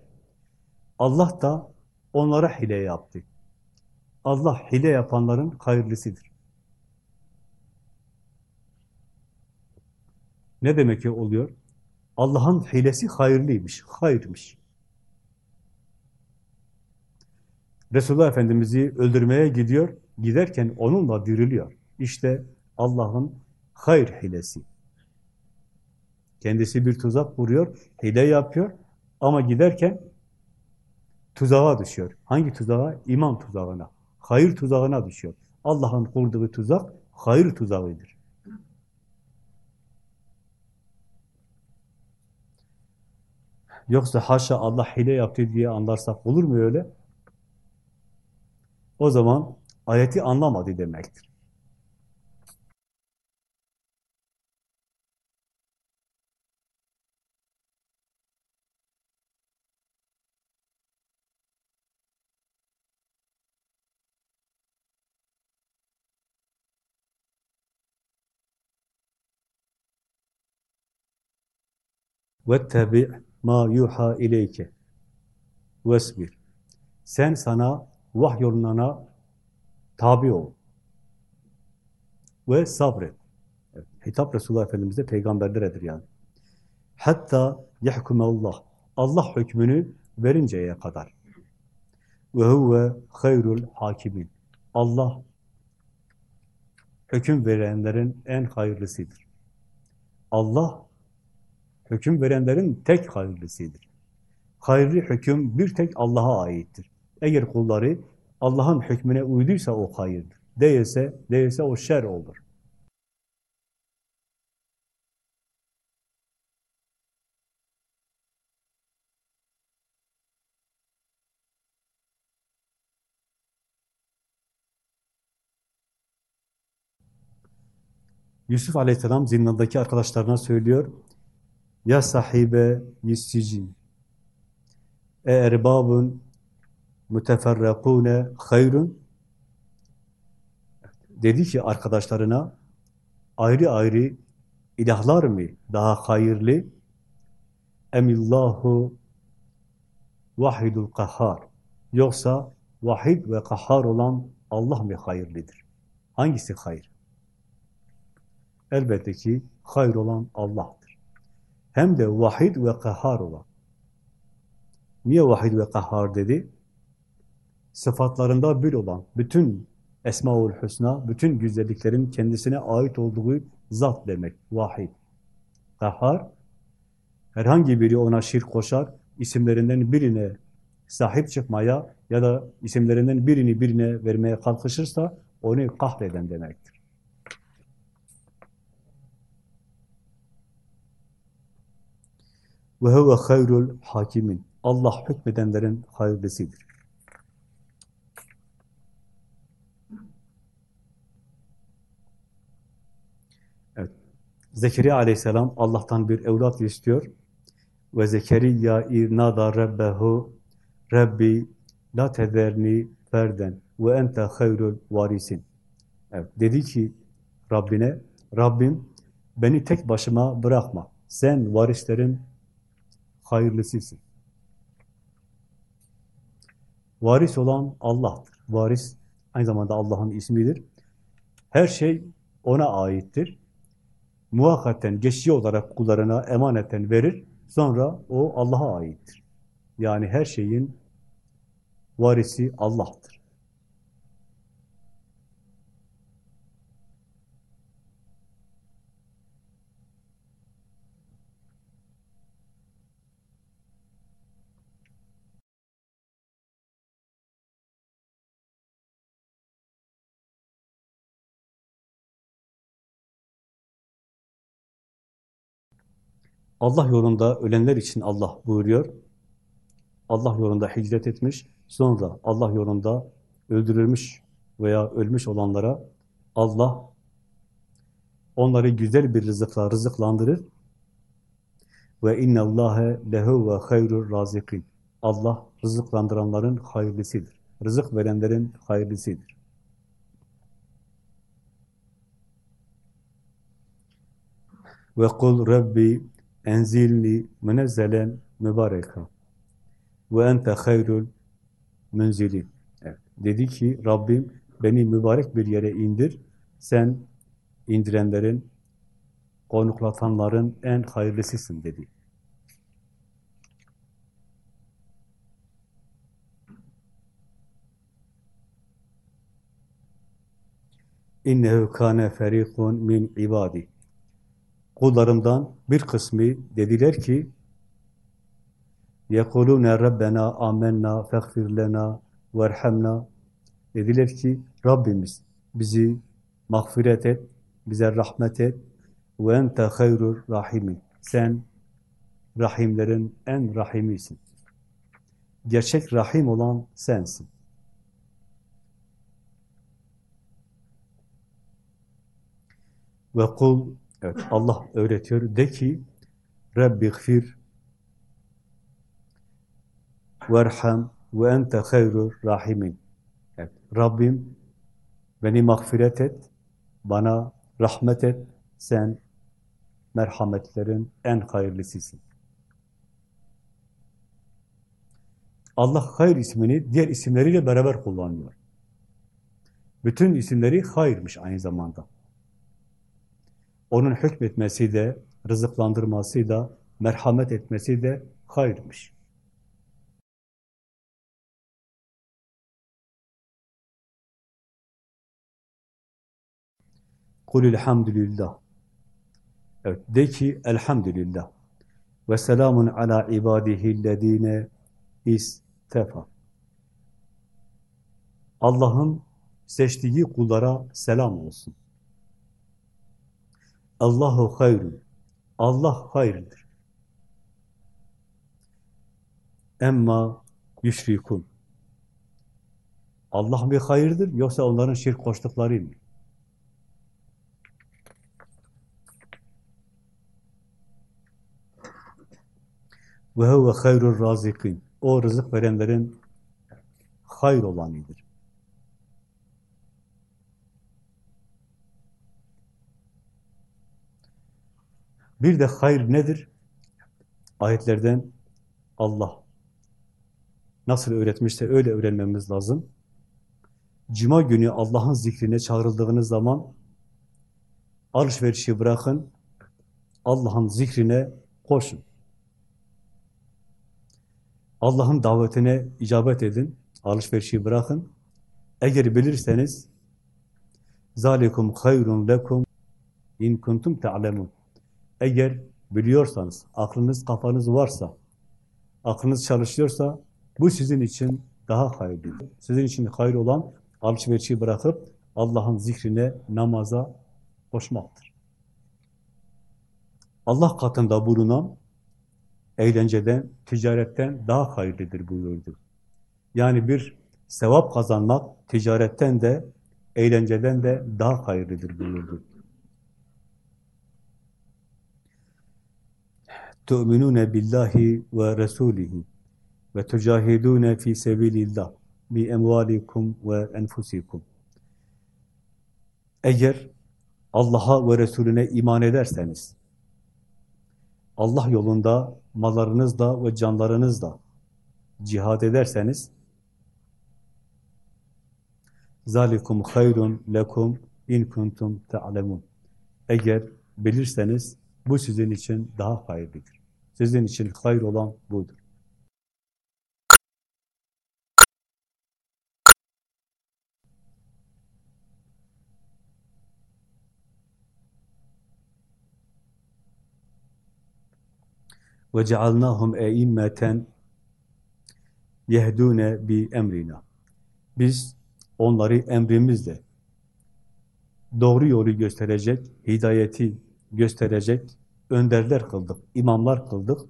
Allah da onlara hile yaptı. Allah hile yapanların hayırlısıdır. Ne demek ki oluyor? Allah'ın hilesi hayırlıymış, hayırmış. Resulullah Efendimiz'i öldürmeye gidiyor, giderken onunla diriliyor. İşte Allah'ın hayır hilesi. Kendisi bir tuzak vuruyor, hile yapıyor ama giderken tuzağa düşüyor. Hangi tuzağa? İman tuzağına, hayır tuzağına düşüyor. Allah'ın kurduğu tuzak, hayır tuzağıdır. Yoksa haşa Allah hile yaptı diye anlarsak olur mu öyle? O zaman ayeti anlamadı demektir. وَاتَّبِعْ مَا يُوحَى اِلَيْكَ وَاسْبِرْ Sen sana vahyolunana tabi ol. Ve sabret. Evet, hitap Resulullah Efendimiz'e peygamberleredir yani. Hatta yahkumallah. Allah hükmünü verinceye kadar. Ve huve hayrul hakimin. Allah hüküm verenlerin en hayırlısıdır. Allah hüküm verenlerin tek hayırlısıdır. Hayırlı hüküm bir tek Allah'a aittir. Eğer kulları Allah'ın hükmüne uyduysa o hayırdır. Değilse, değilse o şer olur. Yusuf Aleyhisselam zindandaki arkadaşlarına söylüyor. Ya sahibe yissicin e erbabun müteferrakune hayrun dedi ki arkadaşlarına ayrı ayrı ilahlar mı daha hayırlı emillahu vahidul kahhar yoksa vahid ve kahhar olan Allah mı hayırlıdır? Hangisi hayır? Elbette ki hayır olan Allah'tır. Hem de vahid ve kahhar olan. Niye vahid ve kahhar dedi? Sıfatlarında bir olan, bütün Esmaül Hüsna, bütün güzelliklerin kendisine ait olduğu zat demek, vahid. Kahhar, herhangi biri ona şirk koşar, isimlerinden birine sahip çıkmaya ya da isimlerinden birini birine vermeye kalkışırsa onu kahreden demektir. Ve huve hayrul hakimin. Allah hükmedenlerin hayırlısıdır. Evet. Zekeriya aleyhisselam Allah'tan bir evlat istiyor. Ve Zekeriya irnada rabbehu Rabbi la tederni ferden ve ente hayrul varisin. Evet, dedi ki Rabbine, Rabbim beni tek başıma bırakma. Sen varislerin hayırlısısın. Varis olan Allah'tır. Varis aynı zamanda Allah'ın ismidir. Her şey ona aittir. Muhakkaten geçici olarak kullarına emaneten verir. Sonra o Allah'a aittir. Yani her şeyin varisi Allah'tır. Allah yolunda ölenler için Allah buyuruyor. Allah yolunda hicret etmiş, sonra Allah yolunda öldürülmüş veya ölmüş olanlara Allah onları güzel bir rızıkla rızıklandırır. Ve inna Allahe lehu ve hayrur razikin. Allah rızıklandıranların hayırlısıdır. Rızık verenlerin hayırlısıdır. Ve kul Rabbi enzilni münezzelen mübareka ve ente hayrul münzilin. Evet. Dedi ki Rabbim beni mübarek bir yere indir. Sen indirenlerin, konuklatanların en hayırlısısın dedi. İnnehu kâne ferîkun min ibâdi kullarımdan bir kısmı dediler ki yekulune rabbena amenna feğfir lena verhamna dediler ki Rabbimiz bizi mağfiret et, bize rahmet et ve ente hayrur. Sen rahimlerin en rahimisin. Gerçek rahim olan sensin. Ve kul evet Allah öğretiyor de ki Rabbi gfir verham ve ente hayrur rahimin. Evet, Rabbim beni mağfiret et, bana rahmet et, sen merhametlerin en hayırlısısın. Allah hayır ismini diğer isimleriyle beraber kullanıyor. Bütün isimleri hayırmış aynı zamanda. Onun hükmetmesi de, rızıklandırması da, merhamet etmesi de hayırmış. Kulilhamdülillah. Evet, de ki elhamdülillah. Ve selamun ala ibadihillezine istefa. Allah'ın seçtiği kullara selam olsun. Allahu hayrun. Allah hayırdır. Emma yüşrikun. Allah mı hayırdır yoksa onların şirk koştukları mı? Ve huve hayrur razikin. O rızık verenlerin hayır olanıdır. Bir de hayır nedir? Ayetlerden Allah nasıl öğretmişse öyle öğrenmemiz lazım. Cuma günü Allah'ın zikrine çağrıldığınız zaman alışverişi bırakın, Allah'ın zikrine koşun. Allah'ın davetine icabet edin, alışverişi bırakın. Eğer bilirseniz zalikum hayrun lekum in kuntum ta'lemun. Eğer biliyorsanız, aklınız, kafanız varsa, aklınız çalışıyorsa bu sizin için daha hayırlıdır. Sizin için hayır olan alışverişi bırakıp Allah'ın zikrine, namaza koşmaktır. Allah katında bulunan eğlenceden, ticaretten daha hayırlıdır buyurdu. Yani bir sevap kazanmak ticaretten de, eğlenceden de daha hayırlıdır buyurdu. Tu'minune billahi ve rasulihi ve tucahidune fi sebilillah bi emvalikum ve enfusikum. Eğer Allah'a ve Resulüne iman ederseniz, Allah yolunda mallarınızla ve canlarınızla cihad ederseniz, zalikum hayrun lekum in kuntum ta'lemun. Eğer bilirseniz bu sizin için daha hayırlıdır. Sizin için hayır olan budur. eimmeten yehdune bi emrina. Biz onları emrimizle doğru yolu gösterecek, hidayeti gösterecek, önderler kıldık, imamlar kıldık.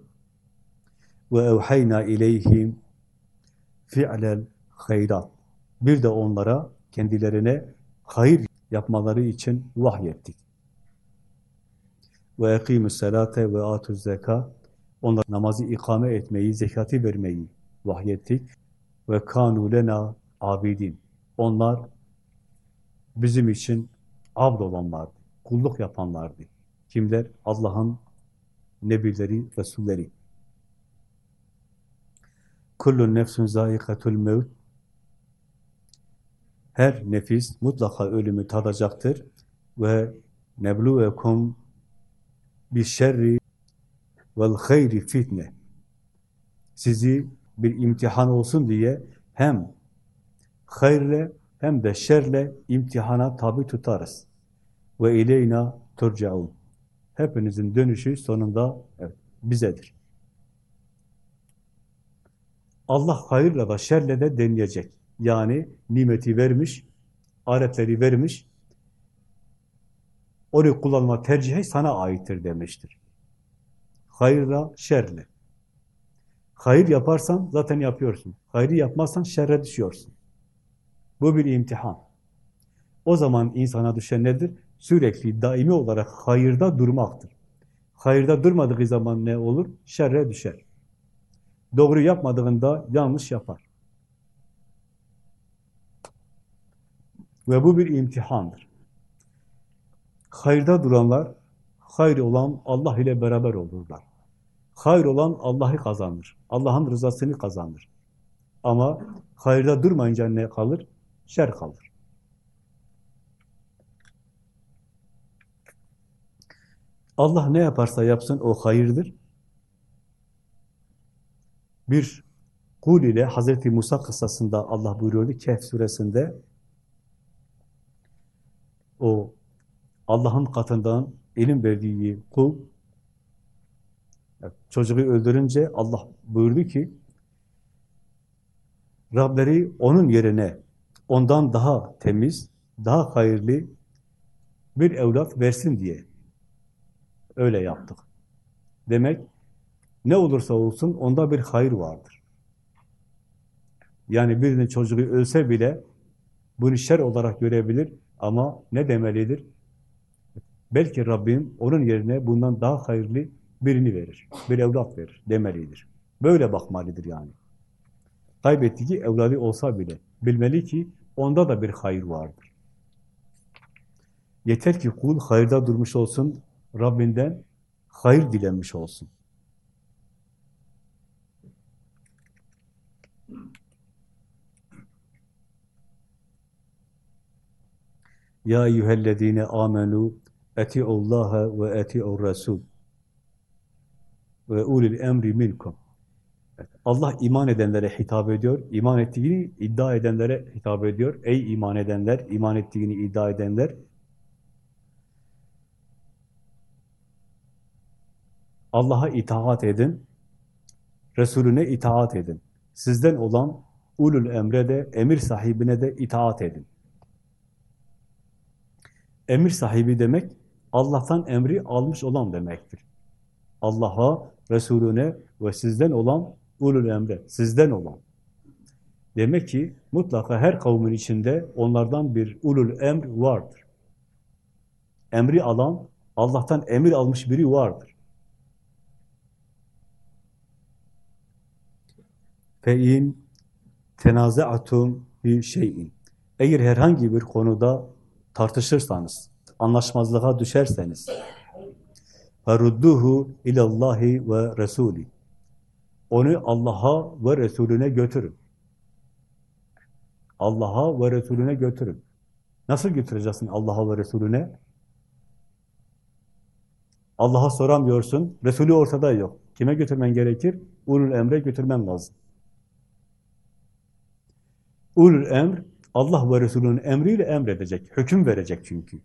Ve evhayna ileyhim fi'lel hayrat. Bir de onlara, kendilerine hayır yapmaları için vahyettik. Ve ekîmü selate ve atü zeka. Onlar namazı ikame etmeyi, zekatı vermeyi vahyettik. Ve kânû lena abidin. Onlar bizim için abd olanlardı, kulluk yapanlardı. Kimler? Allah'ın nebileri, resulleri. Kullun nefsun zâikatul mevt. Her nefis mutlaka ölümü tadacaktır. Ve nebluvekum bi şerri vel hayri fitne. Sizi bir imtihan olsun diye hem hayırle hem de şerle imtihana tabi tutarız. Ve ileyna turcaun. Hepinizin dönüşü sonunda evet, bizedir. Allah hayırla da şerle de deneyecek. Yani nimeti vermiş, aletleri vermiş, onu kullanma tercihi sana aittir demiştir. Hayırla, şerle. Hayır yaparsan zaten yapıyorsun. Hayrı yapmazsan şerre düşüyorsun. Bu bir imtihan. O zaman insana düşen nedir? Sürekli, daimi olarak hayırda durmaktır. Hayırda durmadığı zaman ne olur? Şerre düşer. Doğru yapmadığında yanlış yapar. Ve bu bir imtihandır. Hayırda duranlar, hayır olan Allah ile beraber olurlar. Hayır olan Allah'ı kazanır. Allah'ın rızasını kazanır. Ama hayırda durmayınca ne kalır? Şer kalır. Allah ne yaparsa yapsın o hayırdır. Bir kul ile Hazreti Musa kıssasında Allah buyuruyordu Kehf suresinde. O Allah'ın katından ilim verdiği kul çocuğu öldürünce Allah buyurdu ki Rableri onun yerine ondan daha temiz, daha hayırlı bir evlat versin diye öyle yaptık. Demek ne olursa olsun onda bir hayır vardır. Yani birinin çocuğu ölse bile bunu şer olarak görebilir ama ne demelidir? Belki Rabbim onun yerine bundan daha hayırlı birini verir, bir evlat verir demelidir. Böyle bakmalıdır yani. Kaybettiği evladı olsa bile bilmeli ki onda da bir hayır vardır. Yeter ki kul hayırda durmuş olsun, Rabbinden hayır dilenmiş olsun. Ya eyyühellezine amenu eti'ullaha ve eti'ur rasul ve ulil emri minkum. Allah iman edenlere hitap ediyor. İman ettiğini iddia edenlere hitap ediyor. Ey iman edenler, iman ettiğini iddia edenler. Allah'a itaat edin. Resulüne itaat edin. Sizden olan ulul emre de, emir sahibine de itaat edin. Emir sahibi demek, Allah'tan emri almış olan demektir. Allah'a, Resulüne ve sizden olan ulul emre, sizden olan. Demek ki mutlaka her kavmin içinde onlardan bir ulul emr vardır. Emri alan, Allah'tan emir almış biri vardır. Fein tenazaatun bir şeyin. Eğer herhangi bir konuda tartışırsanız, anlaşmazlığa düşerseniz, فَرُدُّهُ اِلَى اللّٰهِ وَرَسُولِ Onu Allah'a ve Resulüne götürün. Allah'a ve Resulüne götürün. Nasıl götüreceksin Allah'a ve Resulüne? Allah'a soramıyorsun, Resulü ortada yok. Kime götürmen gerekir? Ulul emre götürmen lazım. Ulul emr, Allah ve Resulünün emriyle emredecek, hüküm verecek çünkü.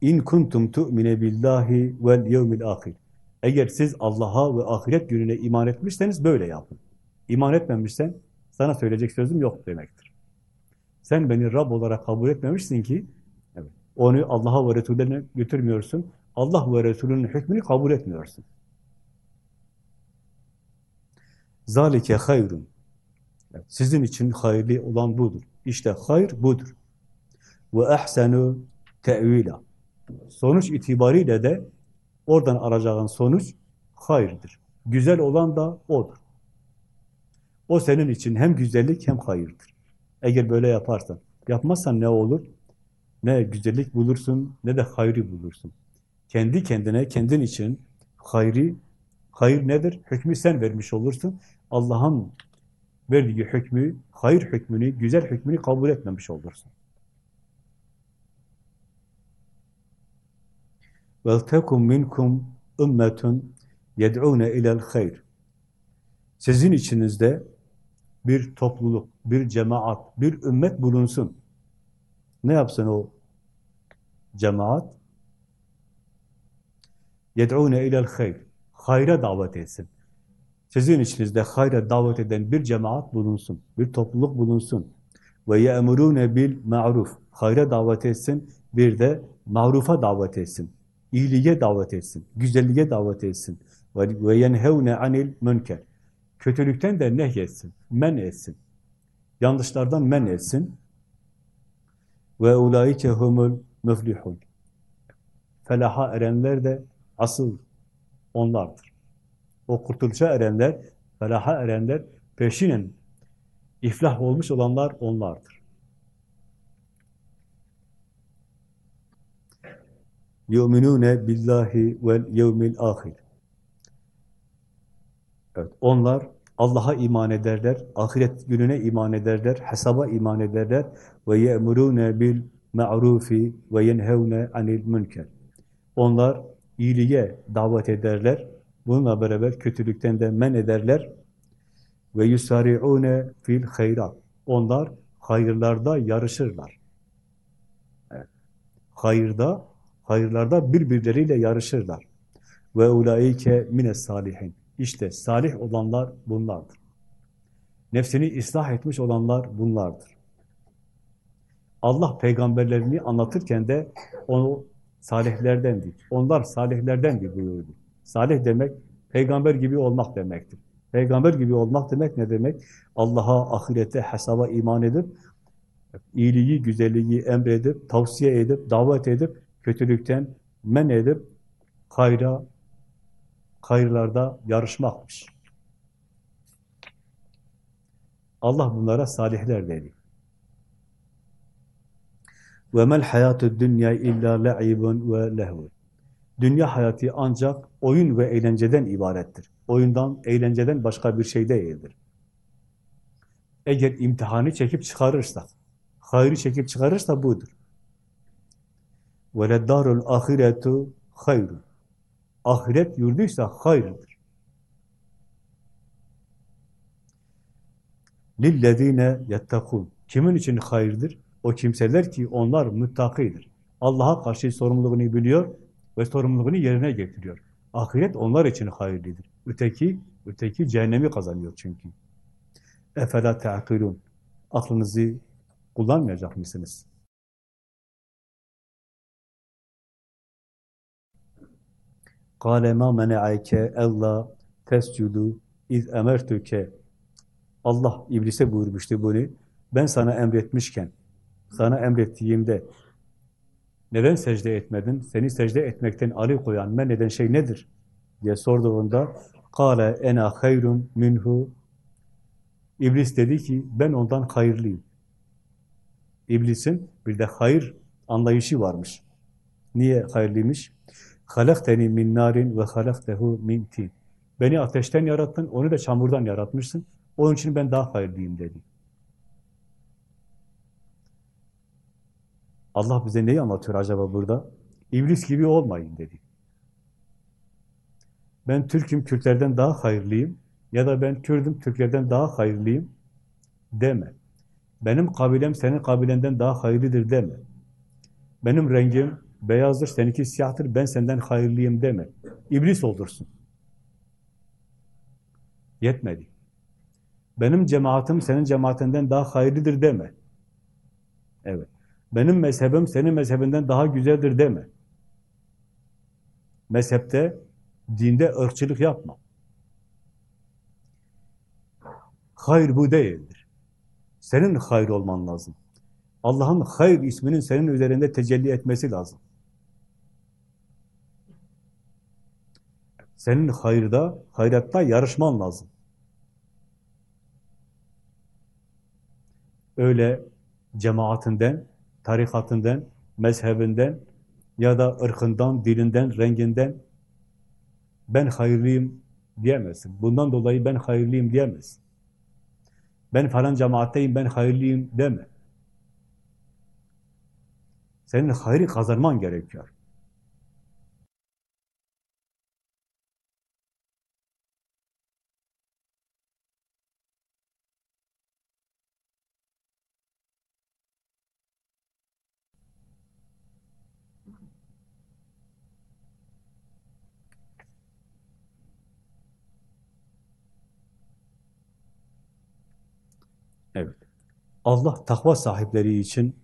İn kuntum tu'mine billahi vel yevmil ahir. Eğer siz Allah'a ve ahiret gününe iman etmişseniz böyle yapın. İman etmemişsen sana söyleyecek sözüm yok demektir. Sen beni Rab olarak kabul etmemişsin ki evet, onu Allah'a ve Resulüne götürmüyorsun. Allah ve Resulünün hükmünü kabul etmiyorsun. Zalike hayrun. Sizin için hayırlı olan budur. İşte hayır budur. Ve ahsenu te'vila. Sonuç itibariyle de oradan arayacağın sonuç hayırdır. Güzel olan da odur. O senin için hem güzellik hem hayırdır. Eğer böyle yaparsan, yapmazsan ne olur? Ne güzellik bulursun, ne de hayrı bulursun. Kendi kendine, kendin için hayri, hayır nedir? Hükmü sen vermiş olursun. Allah'ın verdiği hükmü, hayır hükmünü, güzel hükmünü kabul etmemiş olursun. وَلْتَكُمْ مِنْكُمْ اُمَّةٌ يَدْعُونَ اِلَى الْخَيْرِ Sizin içinizde bir topluluk, bir cemaat, bir ümmet bulunsun. Ne yapsın o cemaat? يَدْعُونَ اِلَى الْخَيْرِ Hayra davet etsin. Sizin içinizde hayra davet eden bir cemaat bulunsun, bir topluluk bulunsun. Ve ye'murune bil ma'ruf. Hayra davet etsin, bir de ma'rufa davet etsin. İyiliğe davet etsin, güzelliğe davet etsin. Ve yenhevne anil münker. Kötülükten de nehyetsin, men etsin. Yanlışlardan men etsin. Ve ulaike humul müflihun. Felaha erenler de asıl onlardır O kurtuluşa erenler, felaha erenler, peşinen iflah olmuş olanlar onlardır. يُؤْمِنُونَ billahi vel yevmil ahir. Evet, onlar Allah'a iman ederler, ahiret gününe iman ederler, hesaba iman ederler ve ye'murune bil ma'rufi ve yenhevne anil münker. Onlar iyiliğe davet ederler, bununla beraber kötülükten de men ederler ve yusari'une fil hayrat. Onlar hayırlarda yarışırlar. Evet. Hayırda, hayırlarda birbirleriyle yarışırlar. Ve ulaike mines salihin. İşte salih olanlar bunlardır. Nefsini ıslah etmiş olanlar bunlardır. Allah peygamberlerini anlatırken de onu salihlerdendi. Onlar salihlerdendi buyurdu. Salih demek peygamber gibi olmak demektir. Peygamber gibi olmak demek ne demek? Allah'a, ahirete, hesaba iman edip, iyiliği, güzelliği emredip, tavsiye edip, davet edip, kötülükten men edip, hayra, hayırlarda yarışmakmış. Allah bunlara salihler dedi. وَمَا الْحَيَاتُ الدُّنْيَا اِلَّا لَعِبٌ وَلَهْوٌ Dünya hayatı ancak oyun ve eğlenceden ibarettir. Oyundan, eğlenceden başka bir şey değildir. Eğer imtihanı çekip çıkarırsak, hayrı çekip çıkarırsa budur. وَلَدَّارُ الْآخِرَةُ خَيْرٌ Ahiret yurduysa hayırdır. لِلَّذ۪ينَ يَتَّقُونَ Kimin için hayırdır? O kimseler ki onlar müttakidir. Allah'a karşı sorumluluğunu biliyor ve sorumluluğunu yerine getiriyor. Ahiret onlar için hayırlıdır. Öteki, öteki cehennemi kazanıyor çünkü. Efela te'akilun. Aklınızı kullanmayacak mısınız? Kale ma mene'ayke ella tescudu iz emertüke. Allah iblise buyurmuştu bunu. Ben sana emretmişken, sana emrettiğimde neden secde etmedin? Seni secde etmekten alıkoyan, men eden şey nedir? diye sorduğunda kâle ena hayrun minhu İblis dedi ki ben ondan hayırlıyım. İblisin bir de hayır anlayışı varmış. Niye hayırlıymış? halakteni min narin ve halaktehu min tin. Beni ateşten yarattın, onu da çamurdan yaratmışsın. Onun için ben daha hayırlıyım dedi. Allah bize neyi anlatıyor acaba burada? İblis gibi olmayın dedi. Ben Türk'üm, Kürtlerden daha hayırlıyım ya da ben Kürdüm, Türklerden daha hayırlıyım deme. Benim kabilem senin kabilenden daha hayırlıdır deme. Benim rengim beyazdır, seninki siyahtır, ben senden hayırlıyım deme. İblis olursun. Yetmedi. Benim cemaatim senin cemaatinden daha hayırlıdır deme. Evet. Benim mezhebim senin mezhebinden daha güzeldir deme. mezhepte, dinde ırkçılık yapma. Hayır bu değildir. Senin hayır olman lazım. Allah'ın hayır isminin senin üzerinde tecelli etmesi lazım. Senin hayırda, hayratta yarışman lazım. Öyle cemaatinden, tarikatından, mezhebinden ya da ırkından, dilinden, renginden ben hayırlıyım diyemezsin. Bundan dolayı ben hayırlıyım diyemezsin. Ben falan cemaatteyim, ben hayırlıyım deme. Senin hayrı kazanman gerekiyor. Evet. Allah takva sahipleri için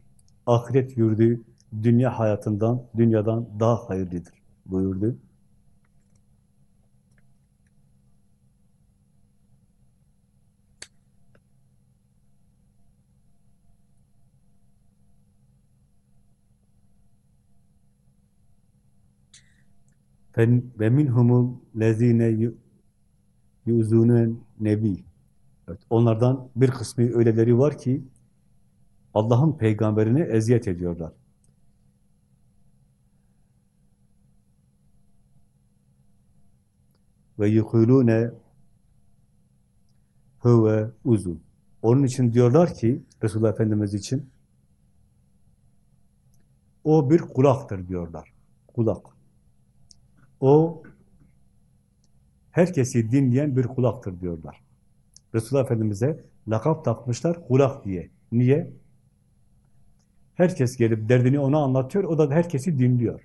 ahiret yurdu dünya hayatından, dünyadan daha hayırlıdır buyurdu. ve minhumul lezine yuzunun nebi. Evet, onlardan bir kısmı öyleleri var ki Allah'ın peygamberine eziyet ediyorlar. Ve yukulune huve uzun. Onun için diyorlar ki Resulullah Efendimiz için o bir kulaktır diyorlar. Kulak. O herkesi dinleyen bir kulaktır diyorlar. Resulullah Efendimiz'e lakap takmışlar kulak diye. Niye? Herkes gelip derdini ona anlatıyor, o da herkesi dinliyor.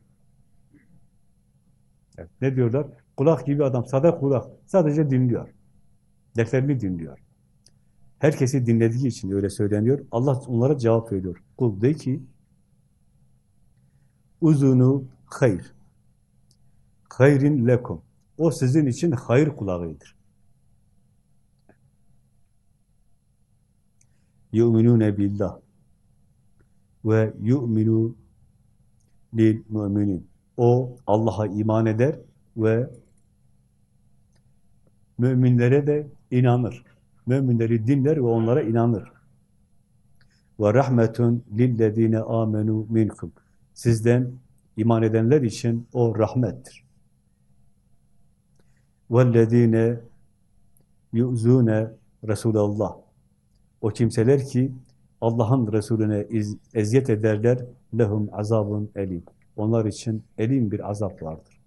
Evet, ne diyorlar? Kulak gibi adam, sade kulak. Sadece dinliyor. Dertlerini dinliyor. Herkesi dinlediği için öyle söyleniyor. Allah onlara cevap veriyor. Kul de ki uzunu hayır. Hayrin lekum. O sizin için hayır kulağıdır. Yu'minune billah ve yu'minu lil müminin. O Allah'a iman eder ve müminlere de inanır. Müminleri dinler ve onlara inanır. Ve rahmetun lillezine amenu minkum. Sizden iman edenler için o rahmettir. Vellezine yu'zune Resulallah. O kimseler ki Allah'ın Resulüne eziyet ederler, lehum azabun elim. Onlar için elim bir azap vardır.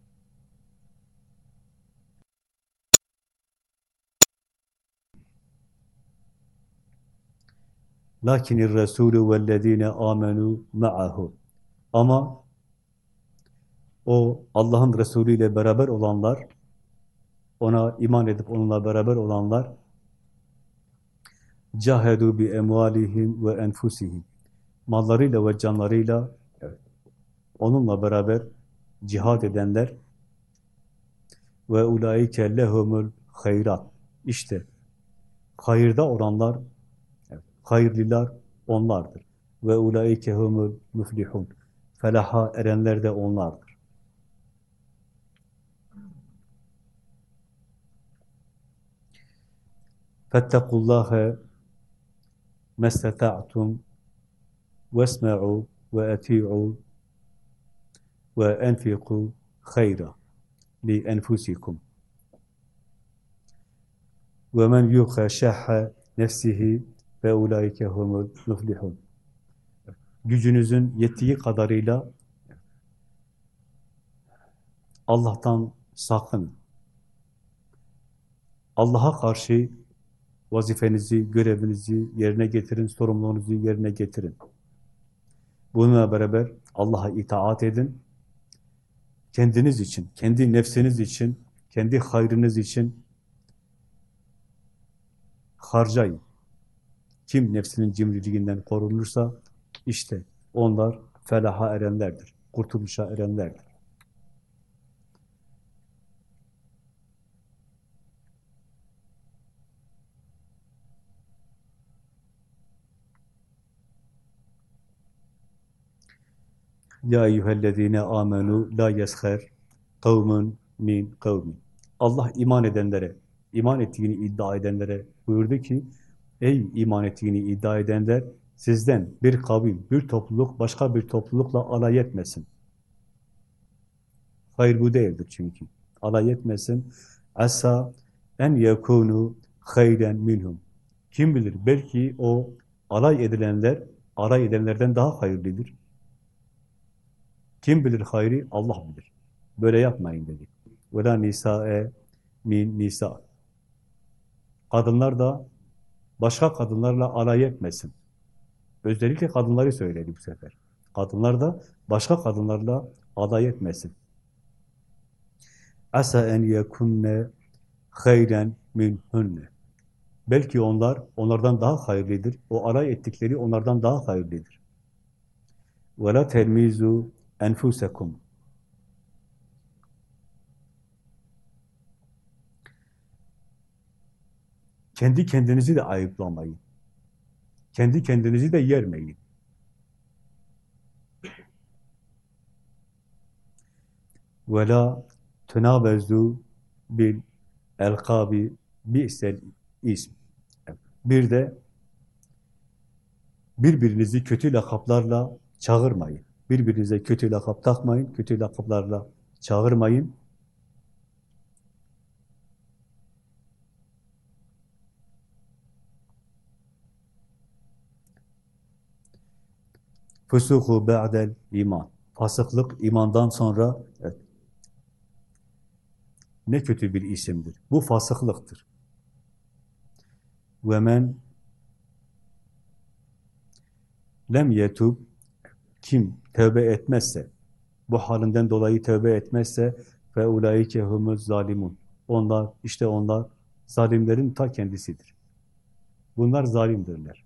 Lakinir Resulü vellezine amenu ma'ahu. Ama o Allah'ın Resulü ile beraber olanlar, ona iman edip onunla beraber olanlar, cahedu bi emvalihim ve enfusihim. Mallarıyla ve canlarıyla evet, onunla beraber cihad edenler ve ulaike lehumul hayrat. İşte hayırda olanlar, evet, hayırlılar onlardır. Ve ulaike humul müflihun. Felaha erenler de onlardır. Fettekullâhe ve enfiku hayra li enfusikum ve men yuha şahha nefsihi ve ulaike humul muflihun gücünüzün yettiği kadarıyla Allah'tan sakın. Allah'a karşı Vazifenizi, görevinizi yerine getirin, sorumluluğunuzu yerine getirin. Bununla beraber Allah'a itaat edin. Kendiniz için, kendi nefsiniz için, kendi hayrınız için harcayın. Kim nefsinin cimriliğinden korunursa işte onlar felaha erenlerdir, kurtuluşa erenlerdir. Ya eyyühellezine amenu la yesher kavmun min kavmin. Allah iman edenlere, iman ettiğini iddia edenlere buyurdu ki, ey iman ettiğini iddia edenler, sizden bir kavim, bir topluluk başka bir toplulukla alay etmesin. Hayır bu değildir çünkü. Alay etmesin. Asa en yekunu hayren minhum. Kim bilir belki o alay edilenler, alay edenlerden daha hayırlıdır. Kim bilir hayri? Allah bilir. Böyle yapmayın dedi. وَلَا nisa'e min nisa. Kadınlar da başka kadınlarla alay etmesin. Özellikle kadınları söyledi bu sefer. Kadınlar da başka kadınlarla alay etmesin. Asa en yekunne hayren minhunne. Belki onlar onlardan daha hayırlıdır. O alay ettikleri onlardan daha hayırlıdır. Ve la termizu enfusekum. Kendi kendinizi de ayıplamayın. Kendi kendinizi de yermeyin. Ve la tenabezu bil elkabi bi'sel ism. Bir de birbirinizi kötü lakaplarla çağırmayın. Birbirinize kötü lakap takmayın, kötü lakaplarla çağırmayın. Fusuhu ba'del iman. Fasıklık imandan sonra evet, ne kötü bir isimdir. Bu fasıklıktır. Ve men lem yetub kim tövbe etmezse, bu halinden dolayı tövbe etmezse ve ulaike humuz zalimun. Onlar, işte onlar zalimlerin ta kendisidir. Bunlar zalimdirler.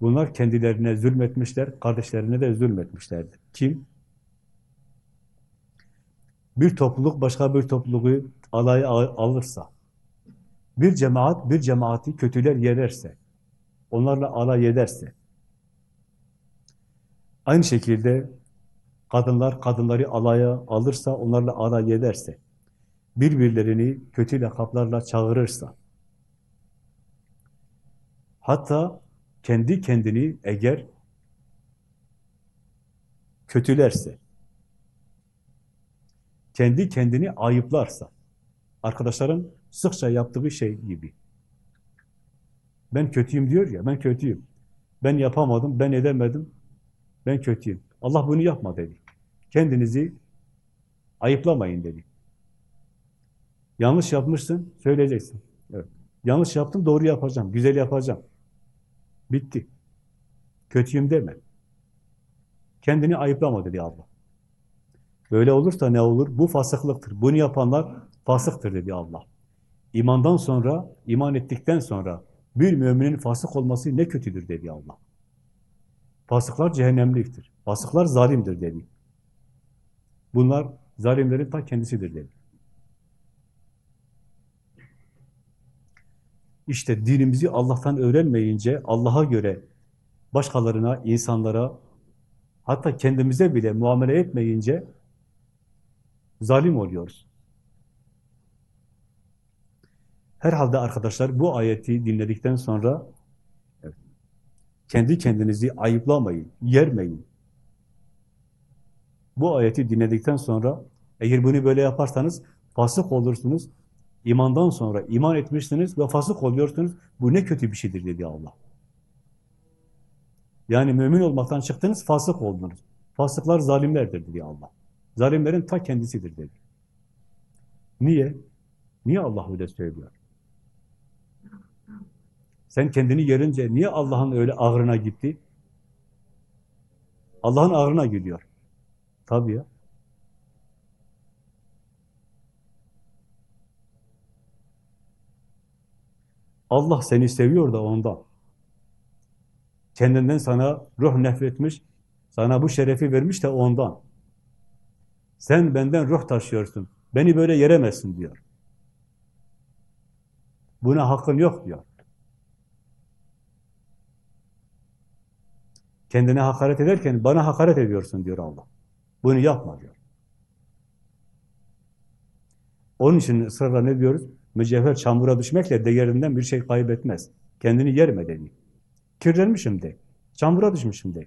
Bunlar kendilerine zulmetmişler, kardeşlerine de zulmetmişlerdir. Kim? Bir topluluk başka bir topluluğu alay alırsa, bir cemaat bir cemaati kötüler yererse, onlarla alay ederse, aynı şekilde kadınlar kadınları alaya alırsa, onlarla alay ederse, birbirlerini kötü lakaplarla çağırırsa, hatta kendi kendini eğer kötülerse, kendi kendini ayıplarsa, arkadaşların sıkça yaptığı şey gibi. Ben kötüyüm diyor ya, ben kötüyüm. Ben yapamadım, ben edemedim, ben kötüyüm. Allah bunu yapma dedi. Kendinizi ayıplamayın dedi. Yanlış yapmışsın, söyleyeceksin. Evet. Yanlış yaptım, doğru yapacağım, güzel yapacağım. Bitti. Kötüyüm deme. Kendini ayıplama dedi Allah. Böyle olursa ne olur? Bu fasıklıktır. Bunu yapanlar fasıktır dedi Allah. İmandan sonra, iman ettikten sonra bir müminin fasık olması ne kötüdür dedi Allah. Fasıklar cehennemliktir. Fasıklar zalimdir dedi. Bunlar zalimlerin ta kendisidir dedi. İşte dinimizi Allah'tan öğrenmeyince, Allah'a göre başkalarına, insanlara, hatta kendimize bile muamele etmeyince zalim oluyoruz. Herhalde arkadaşlar bu ayeti dinledikten sonra kendi kendinizi ayıplamayın, yermeyin. Bu ayeti dinledikten sonra eğer bunu böyle yaparsanız fasık olursunuz. İmandan sonra iman etmişsiniz ve fasık oluyorsunuz. Bu ne kötü bir şeydir dedi Allah. Yani mümin olmaktan çıktınız, fasık oldunuz. Fasıklar zalimlerdir dedi Allah. Zalimlerin ta kendisidir dedi. Niye? Niye Allah öyle söylüyor? Sen kendini yerince niye Allah'ın öyle ağrına gitti? Allah'ın ağrına gidiyor. Tabii ya. Allah seni seviyor da ondan. Kendinden sana ruh nefretmiş, sana bu şerefi vermiş de ondan. Sen benden ruh taşıyorsun, beni böyle yeremezsin diyor. Buna hakkın yok diyor. Kendine hakaret ederken bana hakaret ediyorsun diyor Allah. Bunu yapma diyor. Onun için ısrarla ne diyoruz? Mücevher çamura düşmekle değerinden bir şey kaybetmez. Kendini yerme deniyor. Kirlenmişim de. Çamura düşmüşüm de.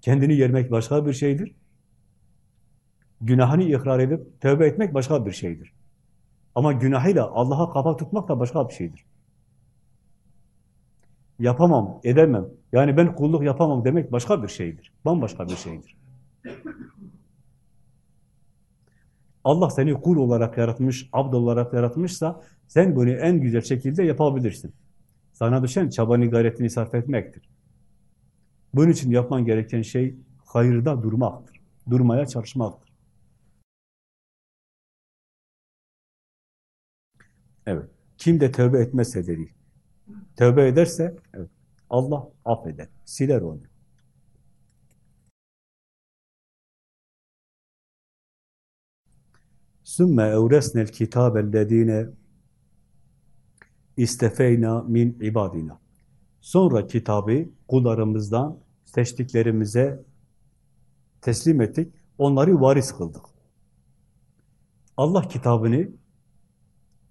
Kendini yermek başka bir şeydir. Günahını ikrar edip tövbe etmek başka bir şeydir. Ama günahıyla Allah'a kafa tutmak da başka bir şeydir. Yapamam, edemem. Yani ben kulluk yapamam demek başka bir şeydir. Bambaşka bir şeydir. Allah seni kul olarak yaratmış, abd olarak yaratmışsa sen bunu en güzel şekilde yapabilirsin. Sana düşen çabanı gayretini sarf etmektir. Bunun için yapman gereken şey hayırda durmaktır. Durmaya çalışmaktır. Evet. Kim de tövbe etmezse dedi. Tövbe ederse evet, Allah affeder, siler onu. Sümme evresnel kitabellezine istefeyna min ibadina. Sonra kitabı kullarımızdan seçtiklerimize teslim ettik. Onları varis kıldık. Allah kitabını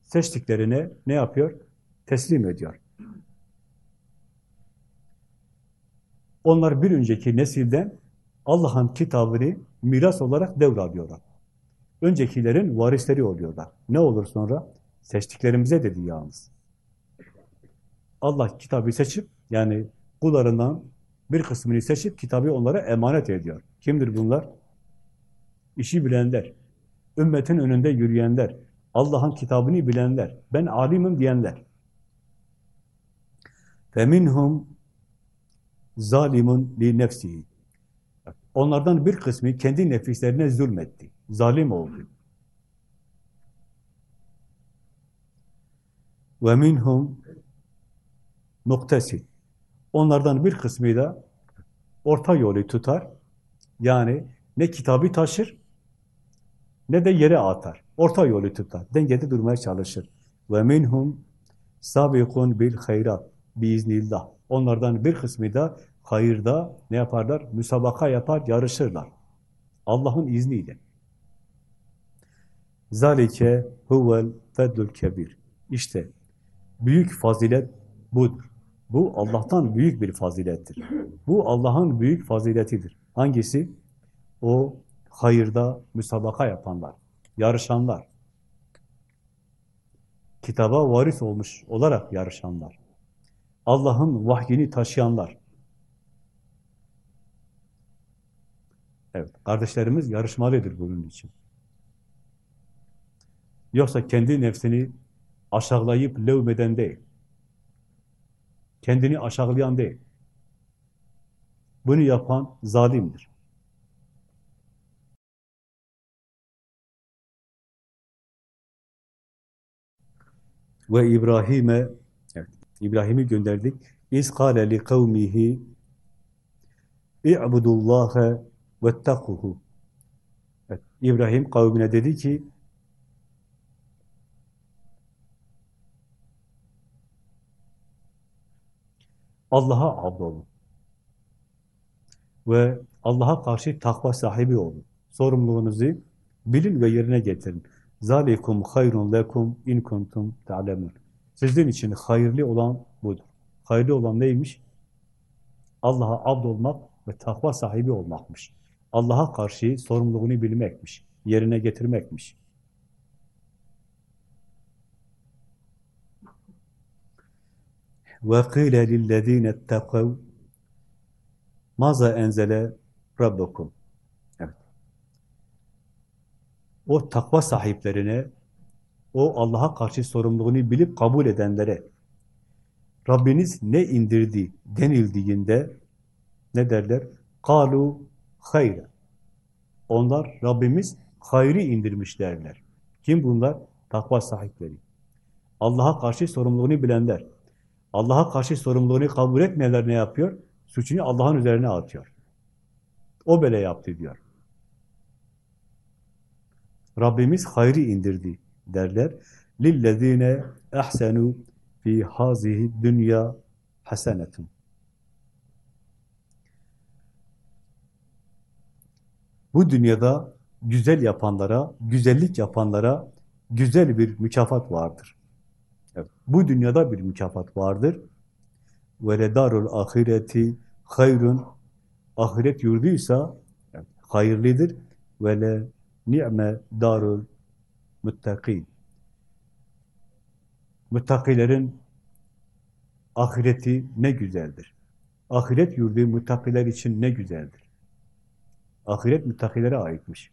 seçtiklerine ne yapıyor? Teslim ediyor. Onlar bir önceki nesilden Allah'ın kitabını miras olarak devralıyorlar. Öncekilerin varisleri oluyorlar. Ne olur sonra? Seçtiklerimize dedi yalnız. Allah kitabı seçip, yani kullarından bir kısmını seçip kitabı onlara emanet ediyor. Kimdir bunlar? İşi bilenler, ümmetin önünde yürüyenler, Allah'ın kitabını bilenler, ben alimim diyenler. فَمِنْهُمْ zalimun li nefsihi. Onlardan bir kısmı kendi nefislerine zulmetti. Zalim oldu. Ve minhum muktesid. Onlardan bir kısmı da orta yolu tutar. Yani ne kitabı taşır ne de yere atar. Orta yolu tutar. Dengede durmaya çalışır. Ve minhum sabikun bil hayrat biiznillah. Onlardan bir kısmı da hayırda ne yaparlar? Müsabaka yapar, yarışırlar. Allah'ın izniyle. Zalike huvel feddül kebir. İşte büyük fazilet budur. Bu Allah'tan büyük bir fazilettir. Bu Allah'ın büyük faziletidir. Hangisi? O hayırda müsabaka yapanlar, yarışanlar. Kitaba varis olmuş olarak yarışanlar. Allah'ın vahyini taşıyanlar. Evet, kardeşlerimiz yarışmalıdır bunun için. Yoksa kendi nefsini aşağılayıp levmeden değil. Kendini aşağılayan değil. Bunu yapan zalimdir. Ve İbrahim'e İbrahim'i gönderdik. İz kâle li kavmihi i'budullâhe vettakuhu. Evet, İbrahim kavmine dedi ki Allah'a abdolun. Ve Allah'a karşı takva sahibi olun. Sorumluluğunuzu bilin ve yerine getirin. Zalikum hayrun lekum in kuntum ta'lemun. Sizin için hayırlı olan budur. Hayırlı olan neymiş? Allah'a abd olmak ve takva sahibi olmakmış. Allah'a karşı sorumluluğunu bilmekmiş, yerine getirmekmiş. وَقِيلَ لِلَّذ۪ينَ اتَّقَوْا مَاذَا اَنْزَلَ رَبَّكُمْ Evet. O takva sahiplerine, o Allah'a karşı sorumluluğunu bilip kabul edenlere Rabbiniz ne indirdi denildiğinde ne derler? Kalu hayra. Onlar Rabbimiz hayrı indirmiş derler. Kim bunlar? Takva sahipleri. Allah'a karşı sorumluluğunu bilenler. Allah'a karşı sorumluluğunu kabul etmeyenler ne yapıyor? Suçunu Allah'ın üzerine atıyor. O böyle yaptı diyor. Rabbimiz hayrı indirdi derler. لِلَّذ۪ينَ اَحْسَنُوا fi hazihi dünya hasenetun. Bu dünyada güzel yapanlara, güzellik yapanlara güzel bir mükafat vardır. Evet, bu dünyada bir mükafat vardır. Ve ledarul ahireti hayrun ahiret yurduysa evet, hayırlıdır. Ve le ni'me darul muttakin. Muttakilerin ahireti ne güzeldir. Ahiret yurdu muttakiler için ne güzeldir. Ahiret müttakilere aitmiş.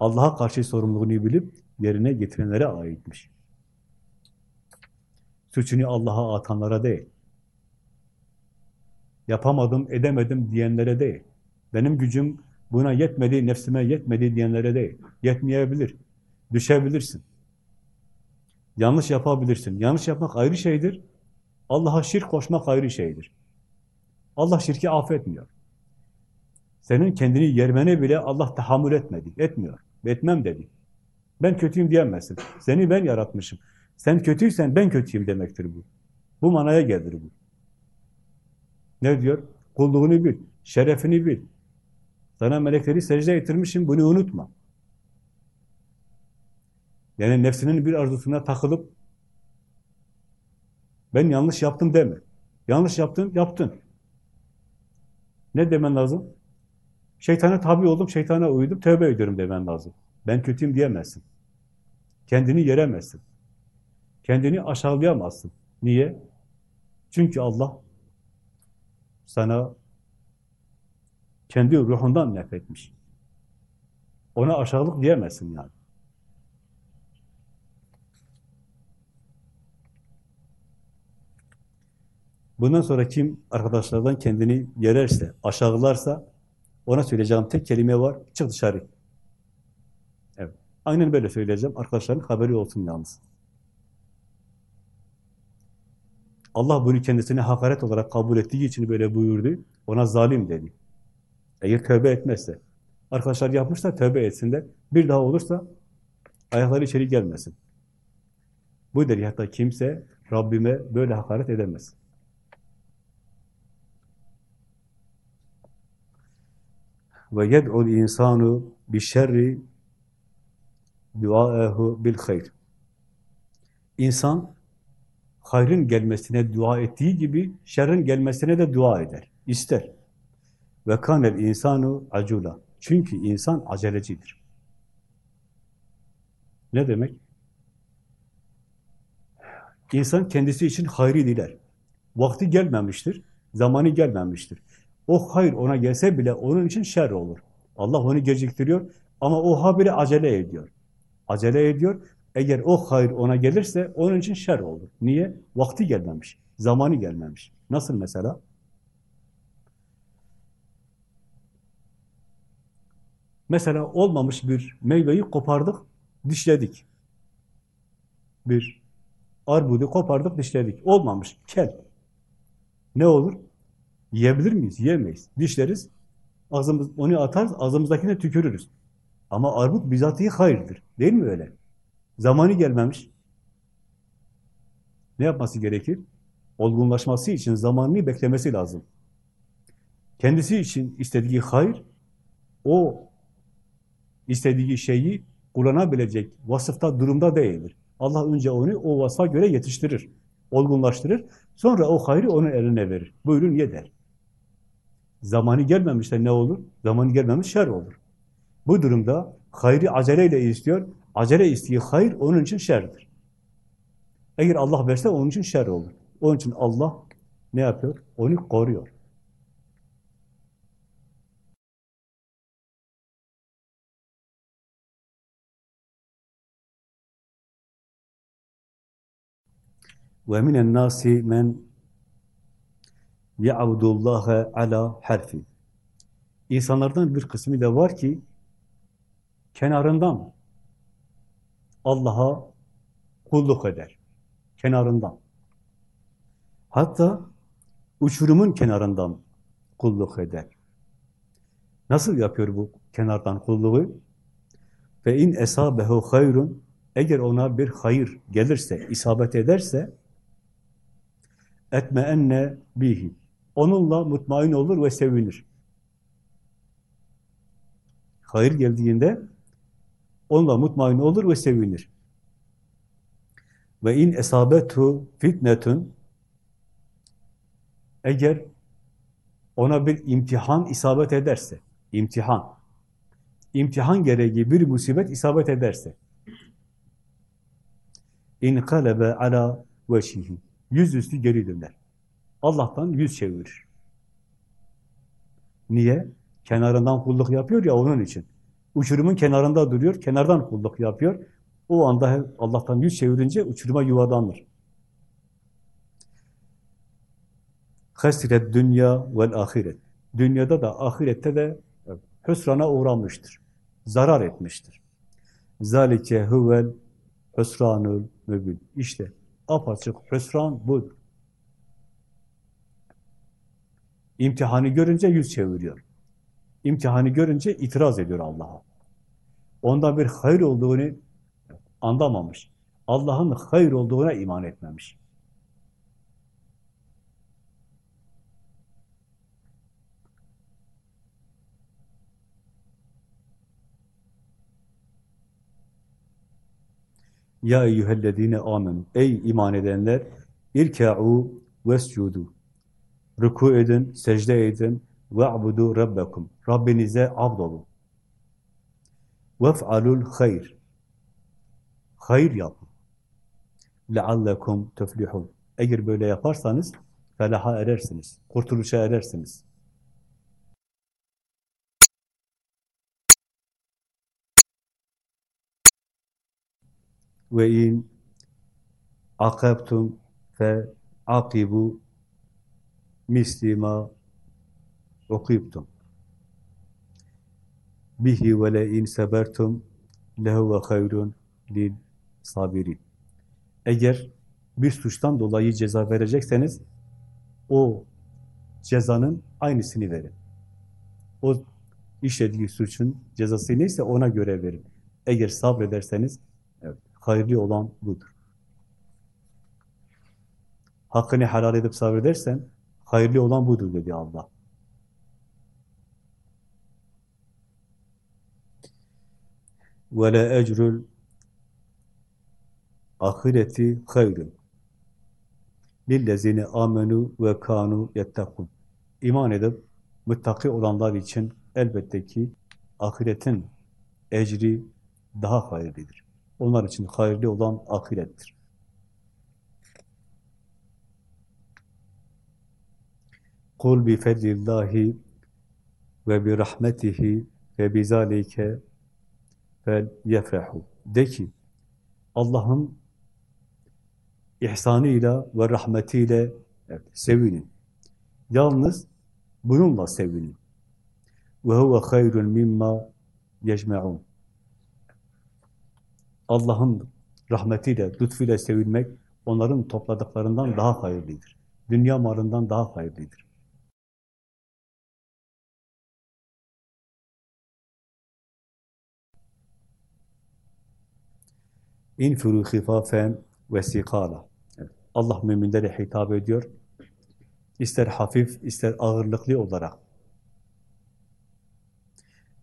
Allah'a karşı sorumluluğunu bilip yerine getirenlere aitmiş. Suçunu Allah'a atanlara değil. Yapamadım, edemedim diyenlere değil. Benim gücüm buna yetmedi, nefsime yetmedi diyenlere değil. Yetmeyebilir. Düşebilirsin. Yanlış yapabilirsin. Yanlış yapmak ayrı şeydir. Allah'a şirk koşmak ayrı şeydir. Allah şirki affetmiyor. Senin kendini yermene bile Allah tahammül etmedi, etmiyor. Etmem dedi. Ben kötüyüm diyemezsin. Seni ben yaratmışım. Sen kötüysen ben kötüyüm demektir bu. Bu manaya gelir bu. Ne diyor? Kulluğunu bil, şerefini bil. Sana melekleri secde ettirmişim, bunu unutma. Yani nefsinin bir arzusuna takılıp ben yanlış yaptım deme. Yanlış yaptın, yaptın. Ne demen lazım? Şeytana tabi oldum, şeytana uydum, tövbe ediyorum demen lazım. Ben kötüyüm diyemezsin. Kendini yeremezsin. Kendini aşağılayamazsın. Niye? Çünkü Allah sana kendi ruhundan nefretmiş. Ona aşağılık diyemezsin yani. Bundan sonra kim arkadaşlardan kendini yererse, aşağılarsa ona söyleyeceğim tek kelime var, çık dışarı. Evet, aynen böyle söyleyeceğim. Arkadaşların haberi olsun yalnız. Allah bunu kendisine hakaret olarak kabul ettiği için böyle buyurdu. Ona zalim dedi. Eğer tövbe etmezse, arkadaşlar yapmışlar tövbe etsinler. Bir daha olursa ayakları içeri gelmesin. Bu der hatta kimse Rabbime böyle hakaret edemez. Ve yed'ul insanu bi şerri duaehu bil hayr. İnsan hayrın gelmesine dua ettiği gibi şerrin gelmesine de dua eder, ister. Ve kanel insanu acula. Çünkü insan acelecidir. Ne demek? İnsan kendisi için hayrı diler. Vakti gelmemiştir, zamanı gelmemiştir. O hayır ona gelse bile onun için şer olur. Allah onu geciktiriyor ama o habire acele ediyor. Acele ediyor. Eğer o hayır ona gelirse onun için şer olur. Niye? Vakti gelmemiş. Zamanı gelmemiş. Nasıl mesela? Mesela olmamış bir meyveyi kopardık, dişledik. Bir arbudu kopardık, dişledik. Olmamış, kel. Ne olur? Yiyebilir miyiz? Yiyemeyiz. Dişleriz, ağzımız, onu atarız, ağzımızdakine tükürürüz. Ama armut bizatihi hayırdır. Değil mi öyle? Zamanı gelmemiş. Ne yapması gerekir? Olgunlaşması için zamanını beklemesi lazım. Kendisi için istediği hayır, o istediği şeyi kullanabilecek vasıfta, durumda değildir. Allah önce onu o vasfa göre yetiştirir, olgunlaştırır. Sonra o hayrı onun eline verir. Buyurun ye der. Zamanı gelmemişse ne olur? Zamanı gelmemiş şer olur. Bu durumda hayrı aceleyle istiyor. Acele isteği hayır onun için şerdir. Eğer Allah verse onun için şer olur. Onun için Allah ne yapıyor? Onu koruyor. Ve minen nasi ya'budullaha ala harfi. İnsanlardan bir kısmı da var ki kenarından Allah'a kulluk eder. Kenarından. Hatta uçurumun kenarından kulluk eder. Nasıl yapıyor bu kenardan kulluğu? Ve in esabehu hayrun eğer ona bir hayır gelirse, isabet ederse etme enne bihi. Onunla mutmain olur ve sevinir. Hayır geldiğinde onunla mutmain olur ve sevinir. Ve in esabetu fitnetun eğer ona bir imtihan isabet ederse, imtihan, imtihan gereği bir musibet isabet ederse, in kalebe ala veşihi, yüzüstü geri döner. Allah'tan yüz çevirir. Niye? Kenarından kulluk yapıyor ya onun için. Uçurumun kenarında duruyor, kenardan kulluk yapıyor. O anda Allah'tan yüz çevirince uçuruma yuvadanır. Hasiret dünya vel ahiret. Dünyada da ahirette de hüsrana uğramıştır. Zarar etmiştir. Zalike huvel hüsranul mübin. İşte apaçık hüsran budur. İmtihanı görünce yüz çeviriyor. İmtihanı görünce itiraz ediyor Allah'a. Onda bir hayır olduğunu anlamamış. Allah'ın hayır olduğuna iman etmemiş. Ya eyyühellezine amen. Ey iman edenler, irka'u vescudu. Ruku edin, secde edin, ve'budu rabbekum. Rabbinize abdolun. Vef'alul hayr. Hayır yapın. لَعَلَّكُمْ تُفْلِحُونَ Eğer böyle yaparsanız felaha erersiniz, kurtuluşa erersiniz. Ve in akabtum fe akibu mislima ukibtum bihi ve le in sebertum lehu ve hayrun lil sabirin. Eğer bir suçtan dolayı ceza verecekseniz o cezanın aynısını verin. O işlediği suçun cezası neyse ona göre verin. Eğer sabrederseniz evet, hayırlı olan budur. Hakkını helal edip sabredersen Hayırlı olan budur dedi Allah. Ve le ecrül ahireti hayrun lillezine amenu ve kanu yettekun. İman edip müttaki olanlar için elbette ki ahiretin ecri daha hayırlıdır. Onlar için hayırlı olan ahirettir. Kul bi fedlillahi ve bi rahmetihi ve bi zalike fel. De ki Allah'ın ihsanıyla ve rahmetiyle evet, sevinin. Yalnız bununla sevinin. Ve huve hayrun mimma yecme'un. Allah'ın rahmetiyle, lütfuyla sevilmek onların topladıklarından daha hayırlıdır. Dünya malından daha hayırlıdır. İnfiru hifafen ve sikala. Allah müminlere hitap ediyor. İster hafif, ister ağırlıklı olarak.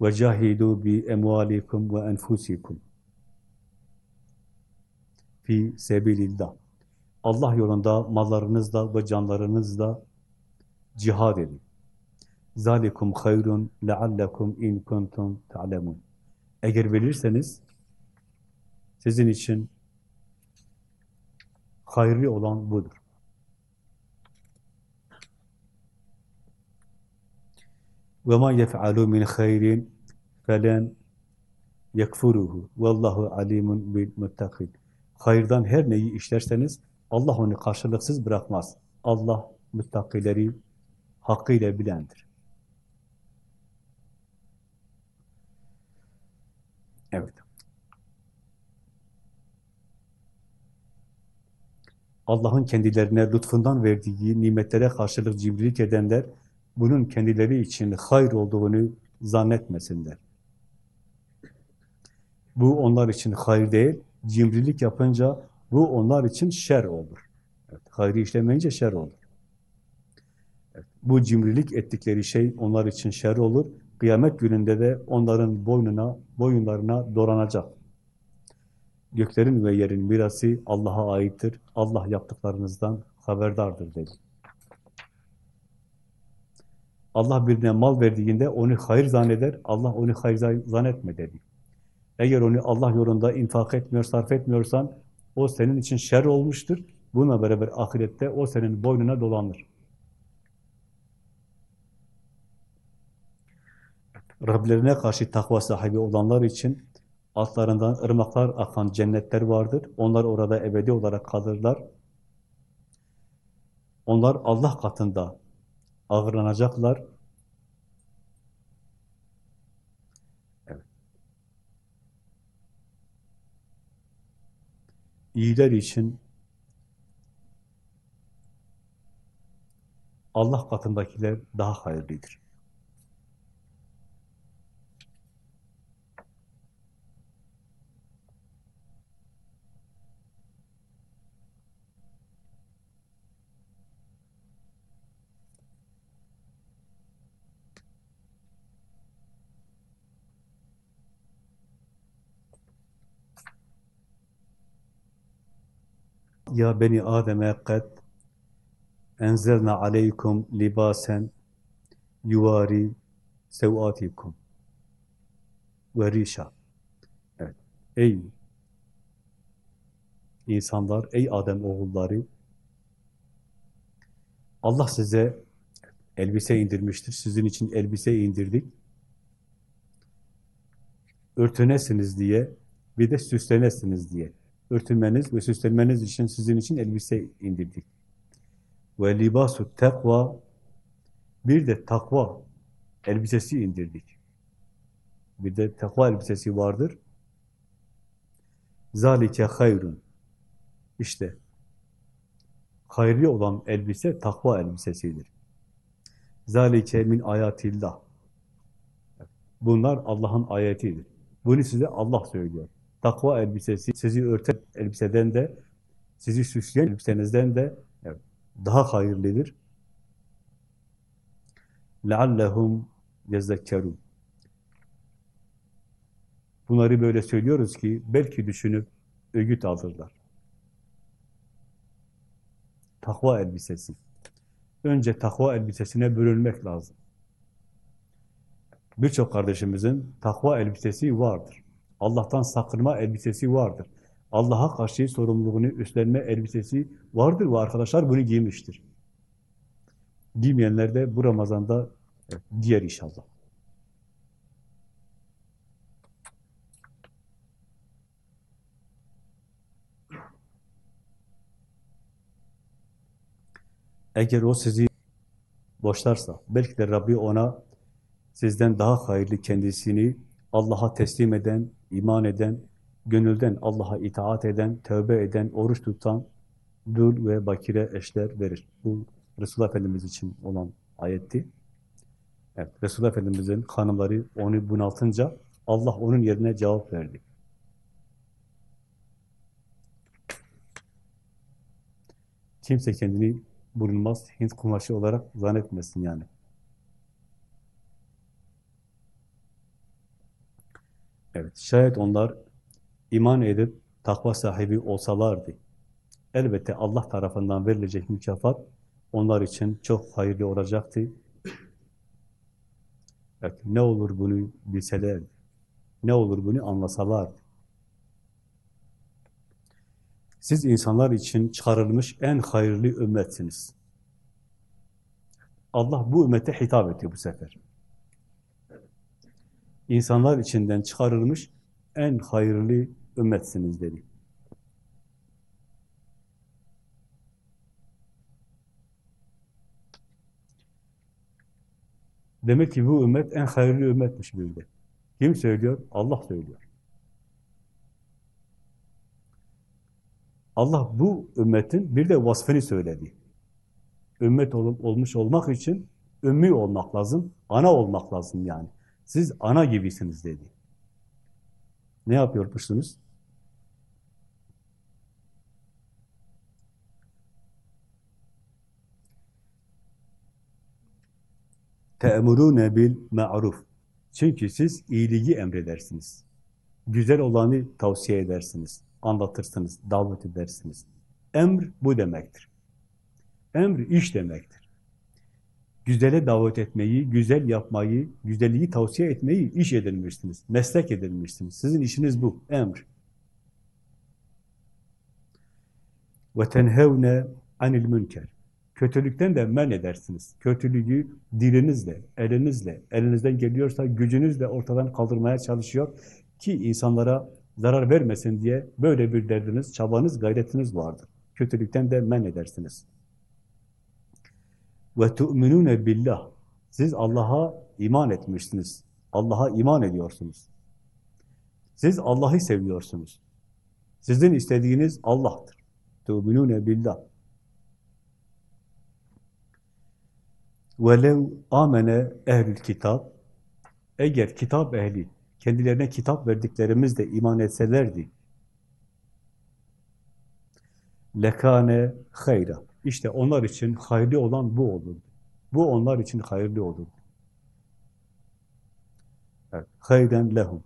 Ve cahidu bi emvalikum ve enfusikum fi sebilillah. Allah yolunda mallarınızla ve canlarınızla cihad edin. Zalikum hayrun leallekum in kuntum ta'lemun. Eğer bilirseniz sizin için hayırlı olan budur. Yef'alu min hayrin felen yekfuruhu. Vallahu alimun bil muttakin. Hayırdan her neyi işlerseniz Allah onu karşılıksız bırakmaz. Allah muttakileri hakkıyla bilendir. Evet. Allah'ın kendilerine lütfundan verdiği nimetlere karşılık cimrilik edenler, bunun kendileri için hayır olduğunu zannetmesinler. Bu onlar için hayır değil, cimrilik yapınca bu onlar için şer olur. Evet, hayrı işlemeyince şer olur. Bu cimrilik ettikleri şey onlar için şer olur. Kıyamet gününde de onların boynuna, boyunlarına dolanacak. Göklerin ve yerin mirası Allah'a aittir. Allah yaptıklarınızdan haberdardır dedi. Allah birine mal verdiğinde onu hayır zanneder, Allah onu hayır zannetme dedi. Eğer onu Allah yolunda infak etmiyor, sarf etmiyorsan o senin için şer olmuştur. Bununla beraber ahirette o senin boynuna dolanır. Rablerine karşı takva sahibi olanlar için altlarından ırmaklar akan cennetler vardır. Onlar orada ebedi olarak kalırlar. Onlar Allah katında ağırlanacaklar. Evet. İyiler için Allah katındakiler daha hayırlıdır. Ya beni Adem'e kad enzelna aleykum libasen yuvari sevatikum ve rişa. Evet. Ey insanlar, ey Adem oğulları Allah size elbise indirmiştir. Sizin için elbise indirdik. Örtünesiniz diye, bir de süslenesiniz diye örtünmeniz ve süslenmeniz için sizin için elbise indirdik. Ve libasu tekva bir de takva elbisesi indirdik. Bir de takva elbisesi vardır. Zalike hayrun. İşte hayırlı olan elbise takva elbisesidir. Zalike min ayatillah. Bunlar Allah'ın ayetidir. Bunu size Allah söylüyor Takva elbisesi sizi örten elbiseden de, sizi süsleyen elbisenizden de evet, daha hayırlıdır. لَعَلَّهُمْ يَزَّكَّرُونَ Bunları böyle söylüyoruz ki belki düşünüp öğüt alırlar. Takva elbisesi. Önce takva elbisesine bürünmek lazım. Birçok kardeşimizin takva elbisesi vardır. Allah'tan sakınma elbisesi vardır. Allah'a karşı sorumluluğunu üstlenme elbisesi vardır ve arkadaşlar bunu giymiştir. Giymeyenler de bu Ramazan'da diğer inşallah. Eğer o sizi boşlarsa, belki de Rabbi ona sizden daha hayırlı kendisini Allah'a teslim eden, iman eden, gönülden Allah'a itaat eden, tövbe eden, oruç tutan dul ve bakire eşler verir. Bu Resulullah Efendimiz için olan ayetti. Evet, Resulullah Efendimiz'in hanımları onu bunaltınca Allah onun yerine cevap verdi. Kimse kendini bulunmaz Hint kumaşı olarak zannetmesin yani. Evet, şayet onlar iman edip takva sahibi olsalardı, elbette Allah tarafından verilecek mükafat onlar için çok hayırlı olacaktı. Evet, ne olur bunu bilselerdi, ne olur bunu anlasalardı. Siz insanlar için çıkarılmış en hayırlı ümmetsiniz. Allah bu ümmete hitap etti bu sefer insanlar içinden çıkarılmış en hayırlı ümmetsiniz dedi. Demek ki bu ümmet en hayırlı ümmetmiş de. Kim söylüyor? Allah söylüyor. Allah bu ümmetin bir de vasfını söyledi. Ümmet ol, olmuş olmak için ümmi olmak lazım, ana olmak lazım yani. Siz ana gibisiniz dedi. Ne yapıyormuşsunuz? te'murune bil ma'ruf. Çünkü siz iyiliği emredersiniz. Güzel olanı tavsiye edersiniz, anlatırsınız, davet edersiniz. Emr bu demektir. Emr iş demektir. Güzele davet etmeyi, güzel yapmayı, güzelliği tavsiye etmeyi iş edinmişsiniz, meslek edinmişsiniz. Sizin işiniz bu, emr. Tenhevne anil münker. Kötülükten de men edersiniz. Kötülüğü dilinizle, elinizle, elinizden geliyorsa gücünüzle ortadan kaldırmaya çalışıyor ki insanlara zarar vermesin diye böyle bir derdiniz, çabanız, gayretiniz vardır. Kötülükten de men edersiniz Ve tu'minune billah. Siz Allah'a iman etmişsiniz. Allah'a iman ediyorsunuz. Siz Allah'ı seviyorsunuz. Sizin istediğiniz Allah'tır. Tu'minune billah. وَلَوْ amene ehlül kitap eğer kitap ehli kendilerine kitap verdiklerimizle iman etselerdi lekane hayra işte onlar için hayırlı olan bu olurdu. Bu onlar için hayırlı olurdu. Evet, hayren lehum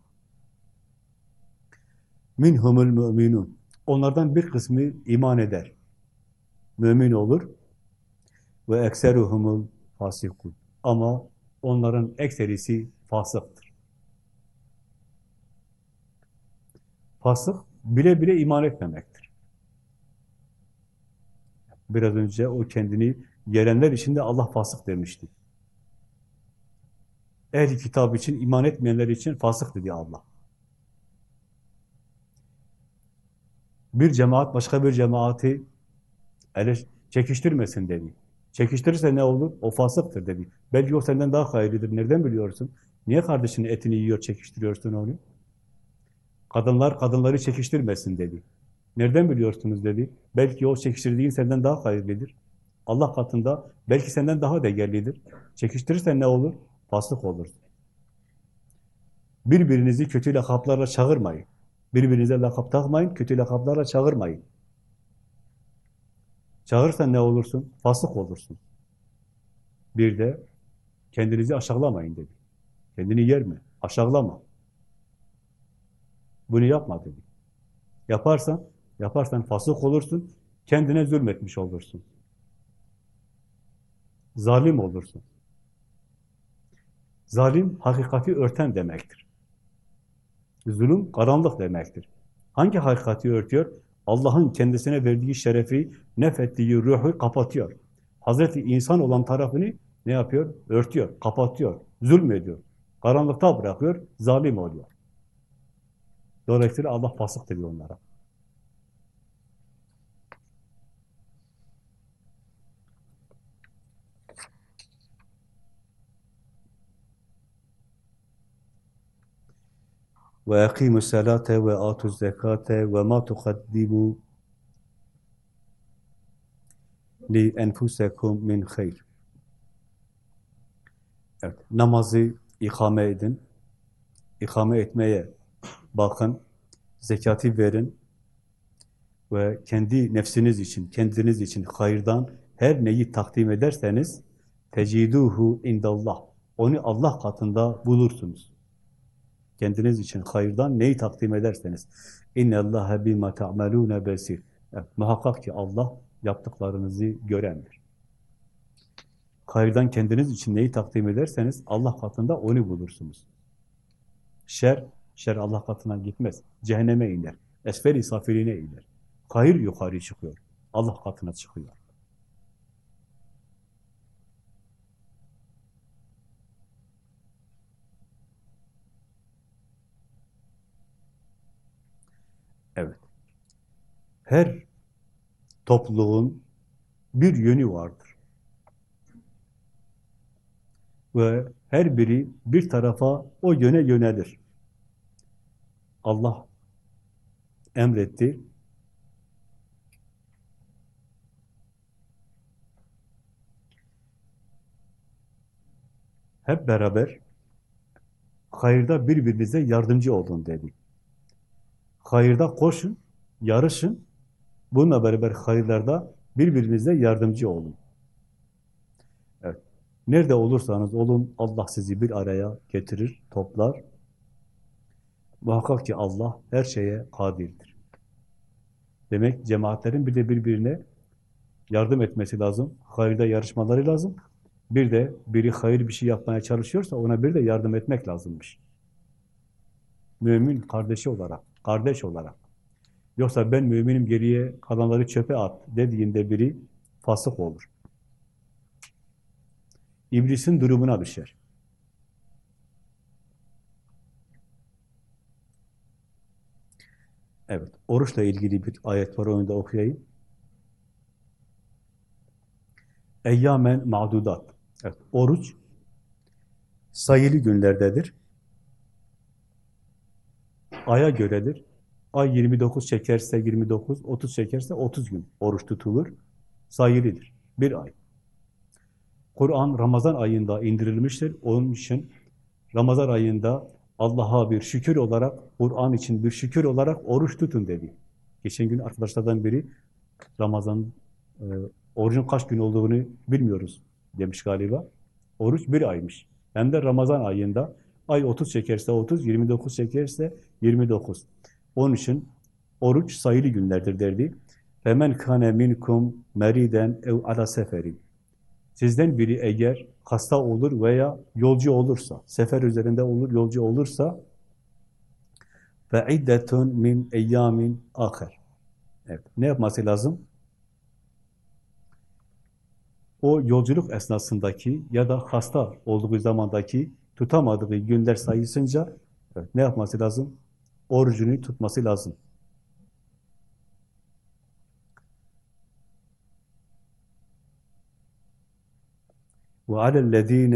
minhumul müminun onlardan bir kısmı iman eder. Mümin olur ve ekseruhumul fasikun. Ama onların ekserisi fasıktır. Fasık bile bile iman etmemektir. Biraz önce o kendini yerenler için de Allah fasık demişti. Ehli kitap için, iman etmeyenler için fasık dedi Allah. Bir cemaat başka bir cemaati ele çekiştirmesin dedi. Çekiştirirse ne olur? O fasıktır dedi. Belki o senden daha hayırlıdır. Nereden biliyorsun? Niye kardeşinin etini yiyor, çekiştiriyorsun onu? Kadınlar kadınları çekiştirmesin dedi. Nereden biliyorsunuz dedi. Belki o çekiştirdiğin senden daha hayırlıdır. Allah katında belki senden daha değerlidir. Çekiştirirsen ne olur? Fasık olur. Birbirinizi kötü lakaplarla çağırmayın. Birbirinize lakap takmayın, kötü lakaplarla çağırmayın. Çağırırsan ne olursun? Fasık olursun. Bir de kendinizi aşağılamayın dedi. Kendini yer mi? Aşağılama. Bunu yapma dedi. Yaparsan, yaparsan fasık olursun, kendine zulmetmiş olursun. Zalim olursun. Zalim, hakikati örten demektir. Zulüm, karanlık demektir. Hangi hakikati örtüyor? Allah'ın kendisine verdiği şerefi, nefettiği ruhu kapatıyor. Hazreti insan olan tarafını ne yapıyor? Örtüyor, kapatıyor, zulmediyor. Karanlıkta bırakıyor, zalim oluyor. Dolayısıyla Allah fasık diyor onlara. Ve akimu salate ve atu zekate ve ma tukaddimu li enfusekum min hayr. Evet, namazı ikame edin. İkame etmeye bakın. Zekati verin. Ve kendi nefsiniz için, kendiniz için hayırdan her neyi takdim ederseniz teciduhu indallah. Onu Allah katında bulursunuz. Kendiniz için hayırdan neyi takdim ederseniz. Allaha bima ta'malun besir. Evet, muhakkak ki Allah yaptıklarınızı görendir. Hayırdan kendiniz için neyi takdim ederseniz Allah katında onu bulursunuz. Şer, şer Allah katına gitmez. Cehenneme iner. Esferi safiline iner. Hayır yukarı çıkıyor. Allah katına çıkıyor. Evet. Her topluluğun bir yönü vardır. Ve her biri bir tarafa o yöne yönelir. Allah emretti. Hep beraber hayırda birbirinize yardımcı olun dedi. Hayırda koşun, yarışın. Bununla beraber hayırlarda birbirinize yardımcı olun. Evet. Nerede olursanız olun Allah sizi bir araya getirir, toplar. Muhakkak ki Allah her şeye kadirdir. Demek cemaatlerin bir de birbirine yardım etmesi lazım. Hayırda yarışmaları lazım. Bir de biri hayır bir şey yapmaya çalışıyorsa ona bir de yardım etmek lazımmış. Mümin kardeşi olarak, kardeş olarak. Yoksa ben müminim geriye kalanları çöpe at dediğinde biri fasık olur. İblisin durumuna düşer. Evet, oruçla ilgili bir ayet var, onu da okuyayım. Eyyamen ma'dudat. Evet, oruç sayılı günlerdedir. Aya göredir. Ay 29 çekerse 29, 30 çekerse 30 gün oruç tutulur. Sayılıdır. Bir ay. Kur'an Ramazan ayında indirilmiştir. Onun için Ramazan ayında Allah'a bir şükür olarak, Kur'an için bir şükür olarak oruç tutun dedi. Geçen gün arkadaşlardan biri Ramazan e, orucun kaç gün olduğunu bilmiyoruz demiş galiba. Oruç bir aymış. Hem de Ramazan ayında ay 30 çekerse 30, 29 çekerse 29. Onun için oruç sayılı günlerdir derdi. Femen kane minkum meriden ev ala seferin. Sizden biri eğer hasta olur veya yolcu olursa, sefer üzerinde olur, yolcu olursa ve iddetun min eyyamin ahir. Evet. Ne yapması lazım? O yolculuk esnasındaki ya da hasta olduğu zamandaki tutamadığı günler sayısınca evet, ne yapması lazım? Orucunu tutması lazım. وَعَلَى الَّذ۪ينَ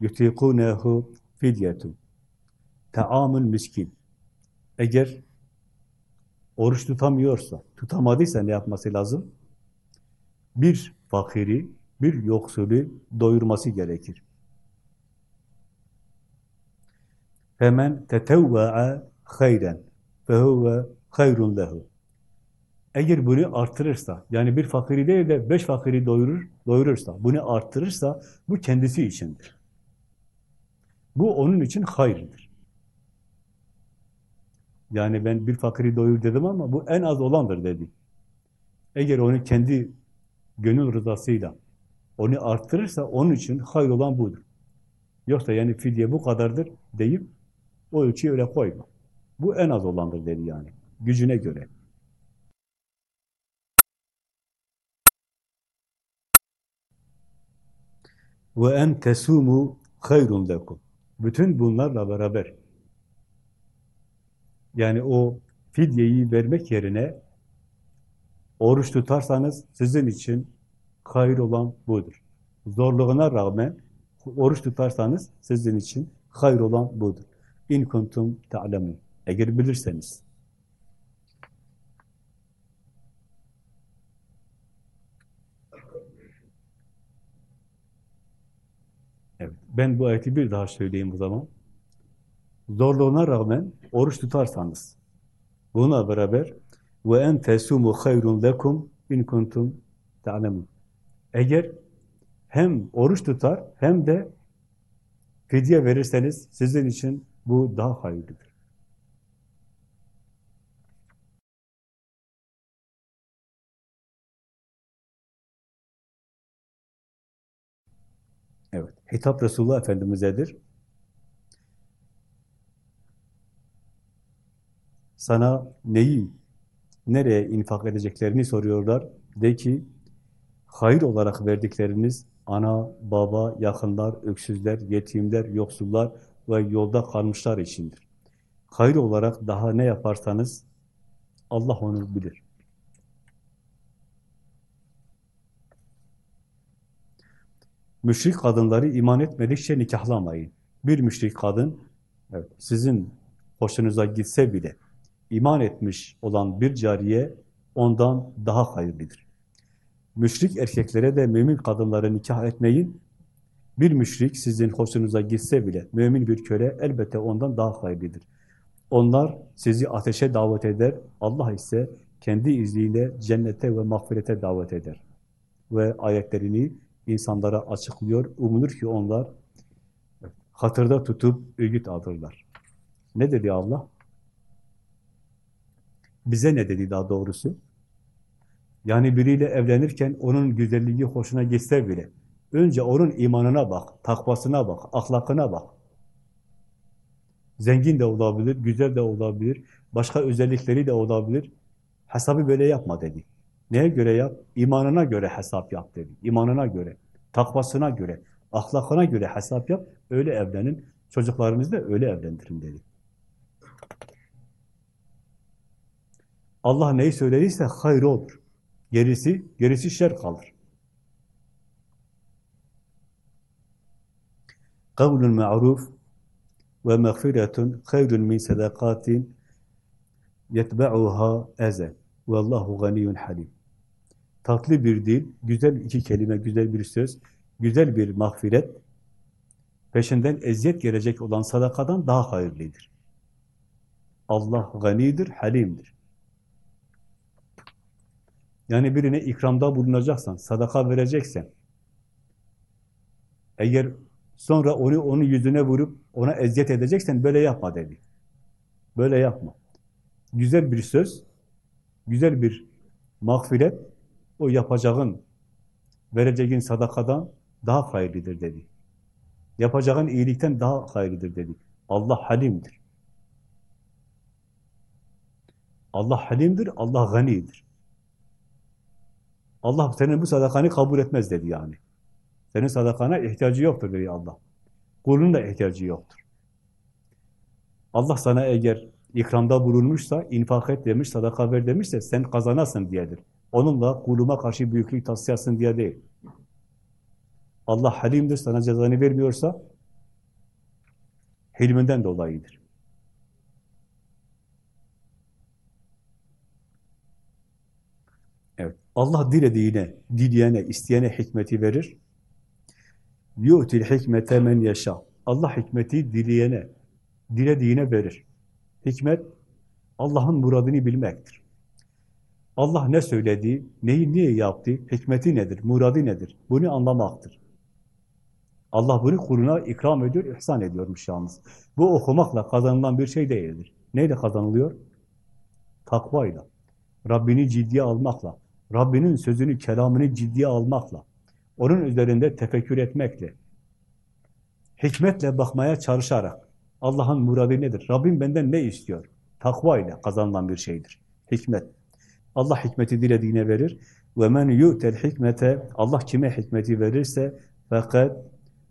يُتِيقُونَهُ فِدْيَةٌ Taamül miskin. Eğer oruç tutamıyorsa, tutamadıysa ne yapması lazım? Bir fakiri, bir yoksulu doyurması gerekir. Hemen tetevva'a hayren fehuve hayrun lehu. Eğer bunu artırırsa, yani bir fakiri değil de beş fakiri doyurur, doyurursa, bunu artırırsa bu kendisi içindir. Bu onun için hayırdır. Yani ben bir fakiri doyur dedim ama bu en az olandır dedi. Eğer onu kendi gönül rızasıyla onu arttırırsa onun için hayır olan budur. Yoksa yani fidye bu kadardır deyip o ölçüyü öyle koyma. Bu en az olandır dedi yani. Gücüne göre. Ve en tesumu hayrun lekum. Bütün bunlarla beraber yani o fidyeyi vermek yerine oruç tutarsanız sizin için hayır olan budur. Zorluğuna rağmen oruç tutarsanız sizin için hayır olan budur. İn kuntum ta'lemun. Eğer bilirseniz. Evet. Ben bu ayeti bir daha söyleyeyim bu zaman. Zorluğuna rağmen oruç tutarsanız buna beraber ve en tesumu hayrun lekum in kuntum ta'lemun. Eğer hem oruç tutar hem de fidye verirseniz sizin için bu daha hayırlıdır. Hitap Resulullah Efendimiz'edir. Sana neyi, nereye infak edeceklerini soruyorlar. De ki, hayır olarak verdikleriniz ana, baba, yakınlar, öksüzler, yetimler, yoksullar ve yolda kalmışlar içindir. Hayır olarak daha ne yaparsanız Allah onu bilir. Müşrik kadınları iman etmedikçe nikahlamayın. Bir müşrik kadın evet, sizin hoşunuza gitse bile iman etmiş olan bir cariye ondan daha hayırlıdır. Müşrik erkeklere de mümin kadınları nikah etmeyin. Bir müşrik sizin hoşunuza gitse bile mümin bir köle elbette ondan daha hayırlıdır. Onlar sizi ateşe davet eder. Allah ise kendi izniyle cennete ve mağfirete davet eder. Ve ayetlerini insanlara açıklıyor. Umulur ki onlar hatırda tutup öğüt alırlar. Ne dedi Allah? Bize ne dedi daha doğrusu? Yani biriyle evlenirken onun güzelliği hoşuna gitse bile önce onun imanına bak, takvasına bak, ahlakına bak. Zengin de olabilir, güzel de olabilir, başka özellikleri de olabilir. Hesabı böyle yapma dedi. Neye göre yap? İmanına göre hesap yap dedi. İmanına göre, takvasına göre, ahlakına göre hesap yap, öyle evlenin. Çocuklarınızı da öyle evlendirin dedi. Allah neyi söylediyse hayır olur. Gerisi, gerisi şer kalır. Kavlun ma'ruf ve mağfiretun hayrun min sadakatin yetba'uha eze. Vallahu ganiyyun halim. Tatlı bir dil, güzel iki kelime, güzel bir söz, güzel bir mağfiret, peşinden eziyet gelecek olan sadakadan daha hayırlıdır. Allah ganidir, halimdir. Yani birine ikramda bulunacaksan, sadaka vereceksen, eğer sonra onu onun yüzüne vurup ona eziyet edeceksen böyle yapma dedi. Böyle yapma. Güzel bir söz, güzel bir mağfiret, o yapacağın, vereceğin sadakadan daha hayırlıdır dedi. Yapacağın iyilikten daha hayırlıdır dedi. Allah halimdir. Allah halimdir, Allah ganidir. Allah senin bu sadakanı kabul etmez dedi yani. Senin sadakana ihtiyacı yoktur dedi Allah. Kulun da ihtiyacı yoktur. Allah sana eğer ikramda bulunmuşsa, infak et demiş, sadaka ver demişse sen kazanasın diyedir. Onunla kuluma karşı büyüklük taslıyasın diye değil. Allah halimdir, sana cezanı vermiyorsa hilminden dolayıdır. Evet. Allah dilediğine, dileyene, isteyene hikmeti verir. Yu'til hikmete men yaşa. Allah hikmeti dileyene, dilediğine verir. Hikmet, Allah'ın muradını bilmektir. Allah ne söyledi, neyi niye yaptı, hikmeti nedir, muradı nedir? Bunu anlamaktır. Allah bunu kuluna ikram ediyor, ihsan ediyormuş yalnız. Bu okumakla kazanılan bir şey değildir. Neyle kazanılıyor? Takvayla. Rabbini ciddiye almakla. Rabbinin sözünü, kelamını ciddiye almakla. Onun üzerinde tefekkür etmekle. Hikmetle bakmaya çalışarak. Allah'ın muradı nedir? Rabbim benden ne istiyor? Takva ile kazanılan bir şeydir. Hikmet. Allah hikmeti dilediğine verir. Ve men yu'tel hikmete Allah kime hikmeti verirse fakat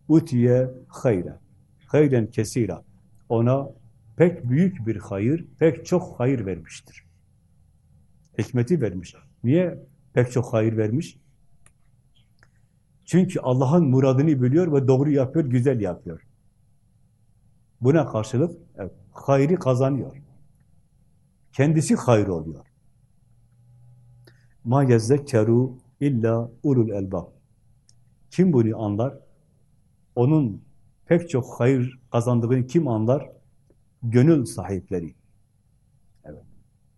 utiye hayra. Hayren kesira. Ona pek büyük bir hayır, pek çok hayır vermiştir. Hikmeti vermiş. Niye pek çok hayır vermiş? Çünkü Allah'ın muradını biliyor ve doğru yapıyor, güzel yapıyor. Buna karşılık evet, hayrı kazanıyor. Kendisi hayır oluyor. Ma yezzekkeru illa ulul elbab. Kim bunu anlar? Onun pek çok hayır kazandığını kim anlar? Gönül sahipleri. Evet.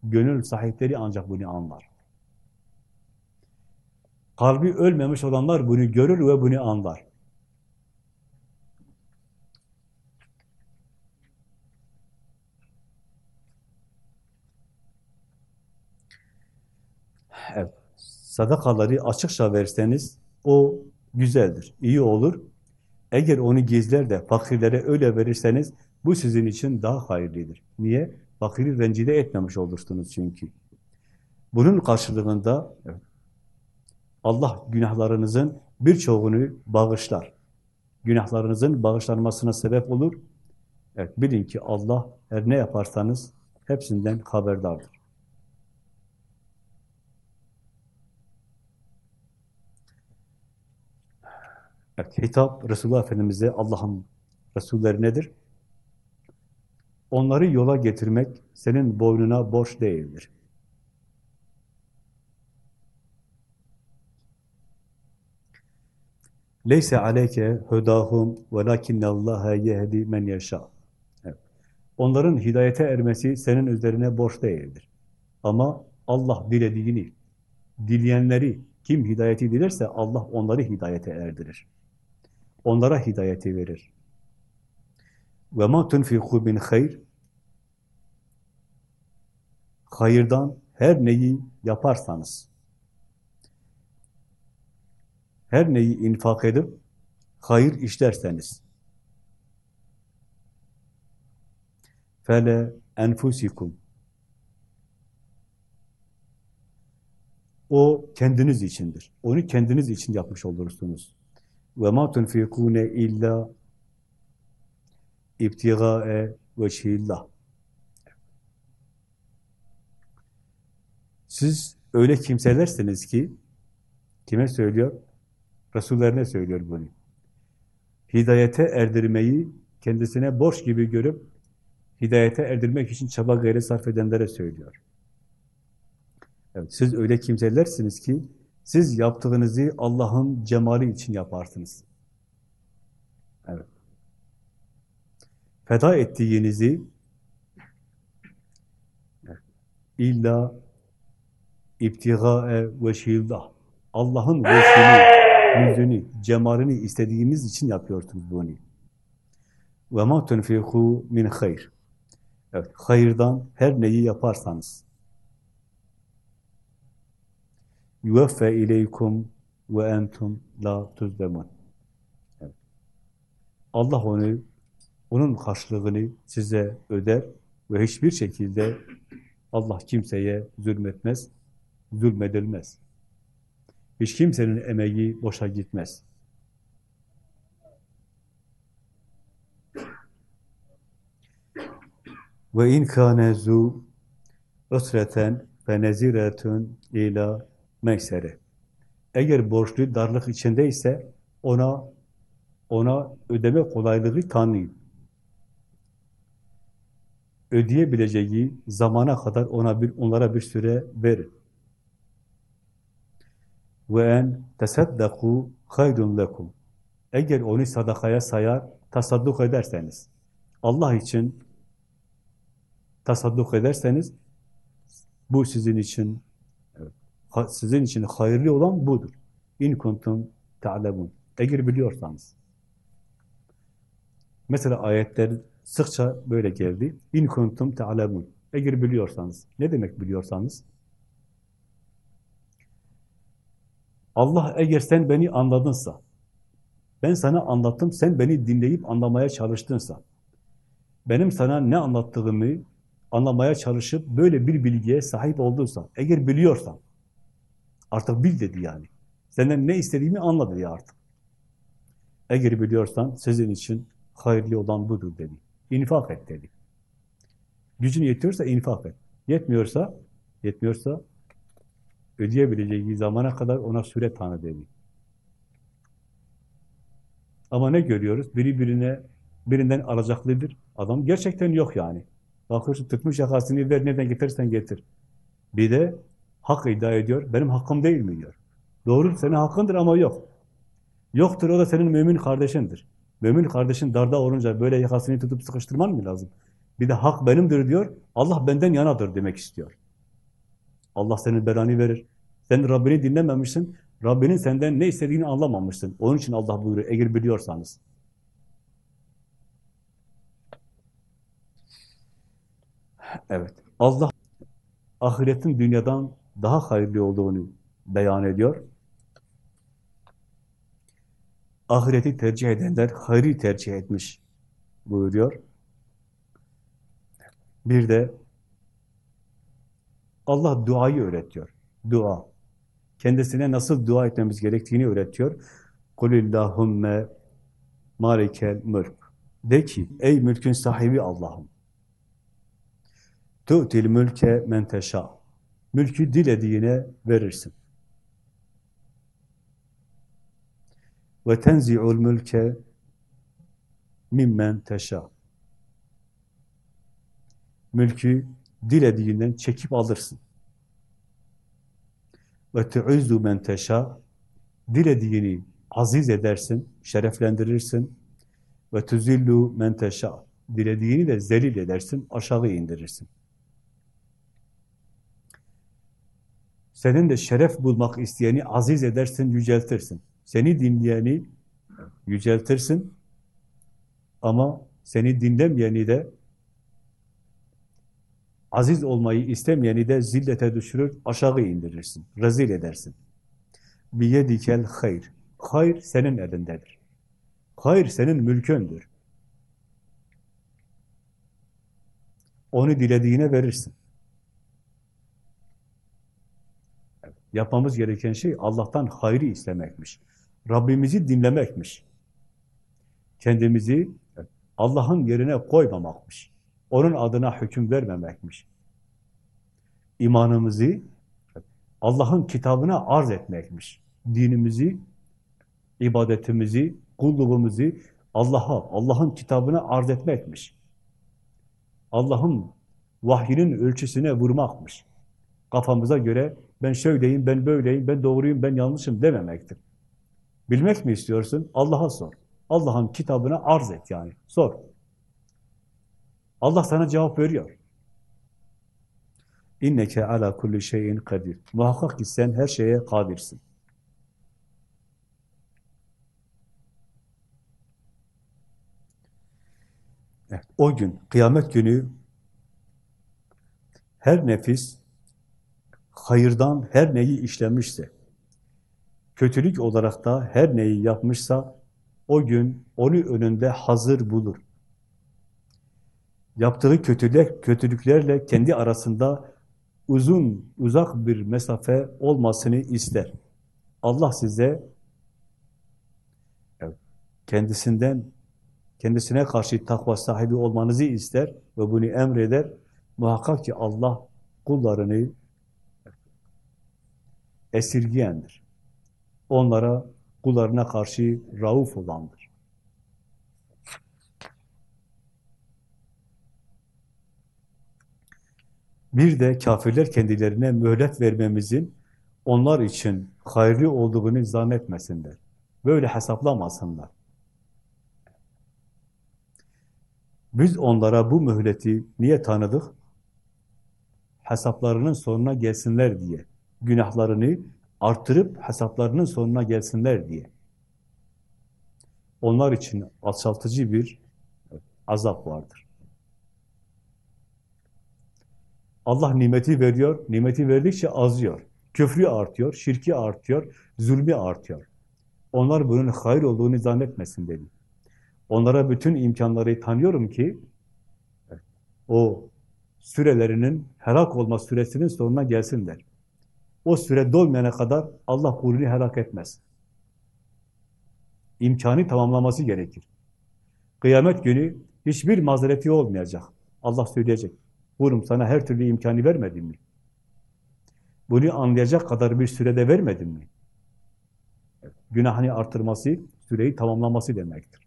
Gönül sahipleri ancak bunu anlar. Kalbi ölmemiş olanlar bunu görür ve bunu anlar. Sadakaları açıkça verseniz o güzeldir, iyi olur. Eğer onu gizler de fakirlere öyle verirseniz bu sizin için daha hayırlıdır. Niye? Fakiri rencide etmemiş olursunuz çünkü. Bunun karşılığında Allah günahlarınızın birçoğunu bağışlar. Günahlarınızın bağışlanmasına sebep olur. Evet, bilin ki Allah her ne yaparsanız hepsinden haberdardır. Evet, hitap Resulullah Efendimiz'e Allah'ın Resulleri nedir? Onları yola getirmek senin boynuna borç değildir. Leyse aleyke hudahum velakinnallaha yehdi men. Evet. Onların hidayete ermesi senin üzerine borç değildir. Ama Allah dilediğini, dileyenleri Kim hidayeti dilerse Allah onları hidayete erdirir. Onlara hidayeti verir. Ve ma tunfiku min hayr hayırdan her neyi yaparsanız her neyi infak edip hayır işlerseniz fele enfusikum o kendiniz içindir. Onu kendiniz için yapmış olursunuz. Ve ma tunfikune illa ibtigae veçhillah. Siz öyle kimselersiniz ki kime söylüyor? Resullerine söylüyor bunu. Hidayete erdirmeyi kendisine borç gibi görüp hidayete erdirmek için çaba gayret sarf edenlere söylüyor. Evet, siz öyle kimselersiniz ki siz yaptığınızı Allah'ın cemali için yaparsınız. Evet. Feda ettiğinizi illa ibtigae veşillah Allah'ın veşini, yüzünü, cemalini istediğiniz için yapıyorsunuz bunu. Ve ma tunfiku min hayr. Evet, hayırdan her neyi yaparsanız yuveffe ileykum ve entum la tuzlemun. Allah onu, onun karşılığını size öder ve hiçbir şekilde Allah kimseye zulmetmez, zulmedilmez. Hiç kimsenin emeği boşa gitmez. Ve in kâne zu usreten ve neziretun ila meysere. Eğer borçlu darlık içindeyse ona ona ödeme kolaylığı tanıyın. Ödeyebileceği zamana kadar ona bir onlara bir süre verin. Ve en tesaddaku hayrun lekum. Eğer onu sadakaya sayar, tasadduk ederseniz, Allah için tasadduk ederseniz, bu sizin için sizin için hayırlı olan budur. İn kuntum ta'lemun. Eğer biliyorsanız. Mesela ayetler sıkça böyle geldi. İn kuntum ta'lemun. Eğer biliyorsanız. Ne demek biliyorsanız? Allah eğer sen beni anladınsa, ben sana anlattım, sen beni dinleyip anlamaya çalıştınsa, benim sana ne anlattığımı anlamaya çalışıp böyle bir bilgiye sahip olduysan, eğer biliyorsan, artık bil dedi yani. Senden ne istediğimi anla dedi artık. Eğer biliyorsan sizin için hayırlı olan budur dedi. İnfak et dedi. Gücün yetiyorsa infak et. Yetmiyorsa, yetmiyorsa ödeyebileceği zamana kadar ona süre tanı dedi. Ama ne görüyoruz? Biri birine birinden alacaklıdır. Adam gerçekten yok yani. Bakıyorsun tutmuş yakasını ver, nereden getirsen getir. Bir de hak iddia ediyor. Benim hakkım değil mi diyor. Doğru, senin hakkındır ama yok. Yoktur, o da senin mümin kardeşindir. Mümin kardeşin darda olunca böyle yakasını tutup sıkıştırman mı lazım? Bir de hak benimdir diyor, Allah benden yanadır demek istiyor. Allah senin belanı verir. Sen Rabbini dinlememişsin, Rabbinin senden ne istediğini anlamamışsın. Onun için Allah buyuruyor, eğer biliyorsanız. Evet, Allah ahiretin dünyadan daha hayırlı olduğunu beyan ediyor. Ahireti tercih edenler hayrı tercih etmiş buyuruyor. Bir de Allah duayı öğretiyor. Dua. Kendisine nasıl dua etmemiz gerektiğini öğretiyor. Kulillahümme malikel mülk. De ki, ey mülkün sahibi Allah'ım. Tu'til mülke men teşâ. Mülkü dilediğine verirsin. Ve tenzi'ul mülke mimmen teşâ. Mülkü dilediğinden çekip alırsın. Ve tu'izzu men teşâ. Dilediğini aziz edersin, şereflendirirsin. Ve tuzillu men teşâ. Dilediğini de zelil edersin, aşağı indirirsin. Senin de şeref bulmak isteyeni aziz edersin, yüceltirsin. Seni dinleyeni yüceltirsin. Ama seni dinlemeyeni de aziz olmayı istemeyeni de zillete düşürür, aşağı indirirsin, rezil edersin. Biyedikel hayr. Hayır senin elindedir. Hayır senin mülkündür. Onu dilediğine verirsin. Yapmamız gereken şey Allah'tan hayrı istemekmiş. Rabbimizi dinlemekmiş. Kendimizi Allah'ın yerine koymamakmış. Onun adına hüküm vermemekmiş. İmanımızı Allah'ın kitabına arz etmekmiş. Dinimizi, ibadetimizi, kulluğumuzu Allah'a, Allah'ın kitabına arz etmekmiş. Allah'ın vahyinin ölçüsüne vurmakmış. Kafamıza göre ben şöyleyim, ben böyleyim, ben doğruyum, ben yanlışım dememektir. Bilmek mi istiyorsun? Allah'a sor. Allah'ın kitabına arz et yani. Sor. Allah sana cevap veriyor. İnneke ala kulli şeyin kadir. Muhakkak ki sen her şeye kadirsin. Evet, o gün, kıyamet günü her nefis hayırdan her neyi işlemişse, kötülük olarak da her neyi yapmışsa, o gün onu önünde hazır bulur. Yaptığı kötülük, kötülüklerle kendi arasında uzun, uzak bir mesafe olmasını ister. Allah size kendisinden, kendisine karşı takva sahibi olmanızı ister ve bunu emreder. Muhakkak ki Allah kullarını esirgiyendir. Onlara, kullarına karşı rauf olandır. Bir de kafirler kendilerine mühlet vermemizin onlar için hayırlı olduğunu zannetmesinler. Böyle hesaplamasınlar. Biz onlara bu mühleti niye tanıdık? Hesaplarının sonuna gelsinler diye. Günahlarını artırıp hesaplarının sonuna gelsinler diye. Onlar için alçaltıcı bir azap vardır. Allah nimeti veriyor, nimeti verdikçe azıyor. Küfrü artıyor, şirki artıyor, zulmü artıyor. Onlar bunun hayır olduğunu zannetmesin dedi. Onlara bütün imkanları tanıyorum ki o sürelerinin helak olma süresinin sonuna gelsinler. O süre dolmayana kadar Allah kulünü helak etmez. İmkanı tamamlaması gerekir. Kıyamet günü hiçbir mazereti olmayacak. Allah söyleyecek. Vurum sana her türlü imkanı vermedim mi? Bunu anlayacak kadar bir sürede vermedim mi? Günahını artırması, süreyi tamamlaması demektir.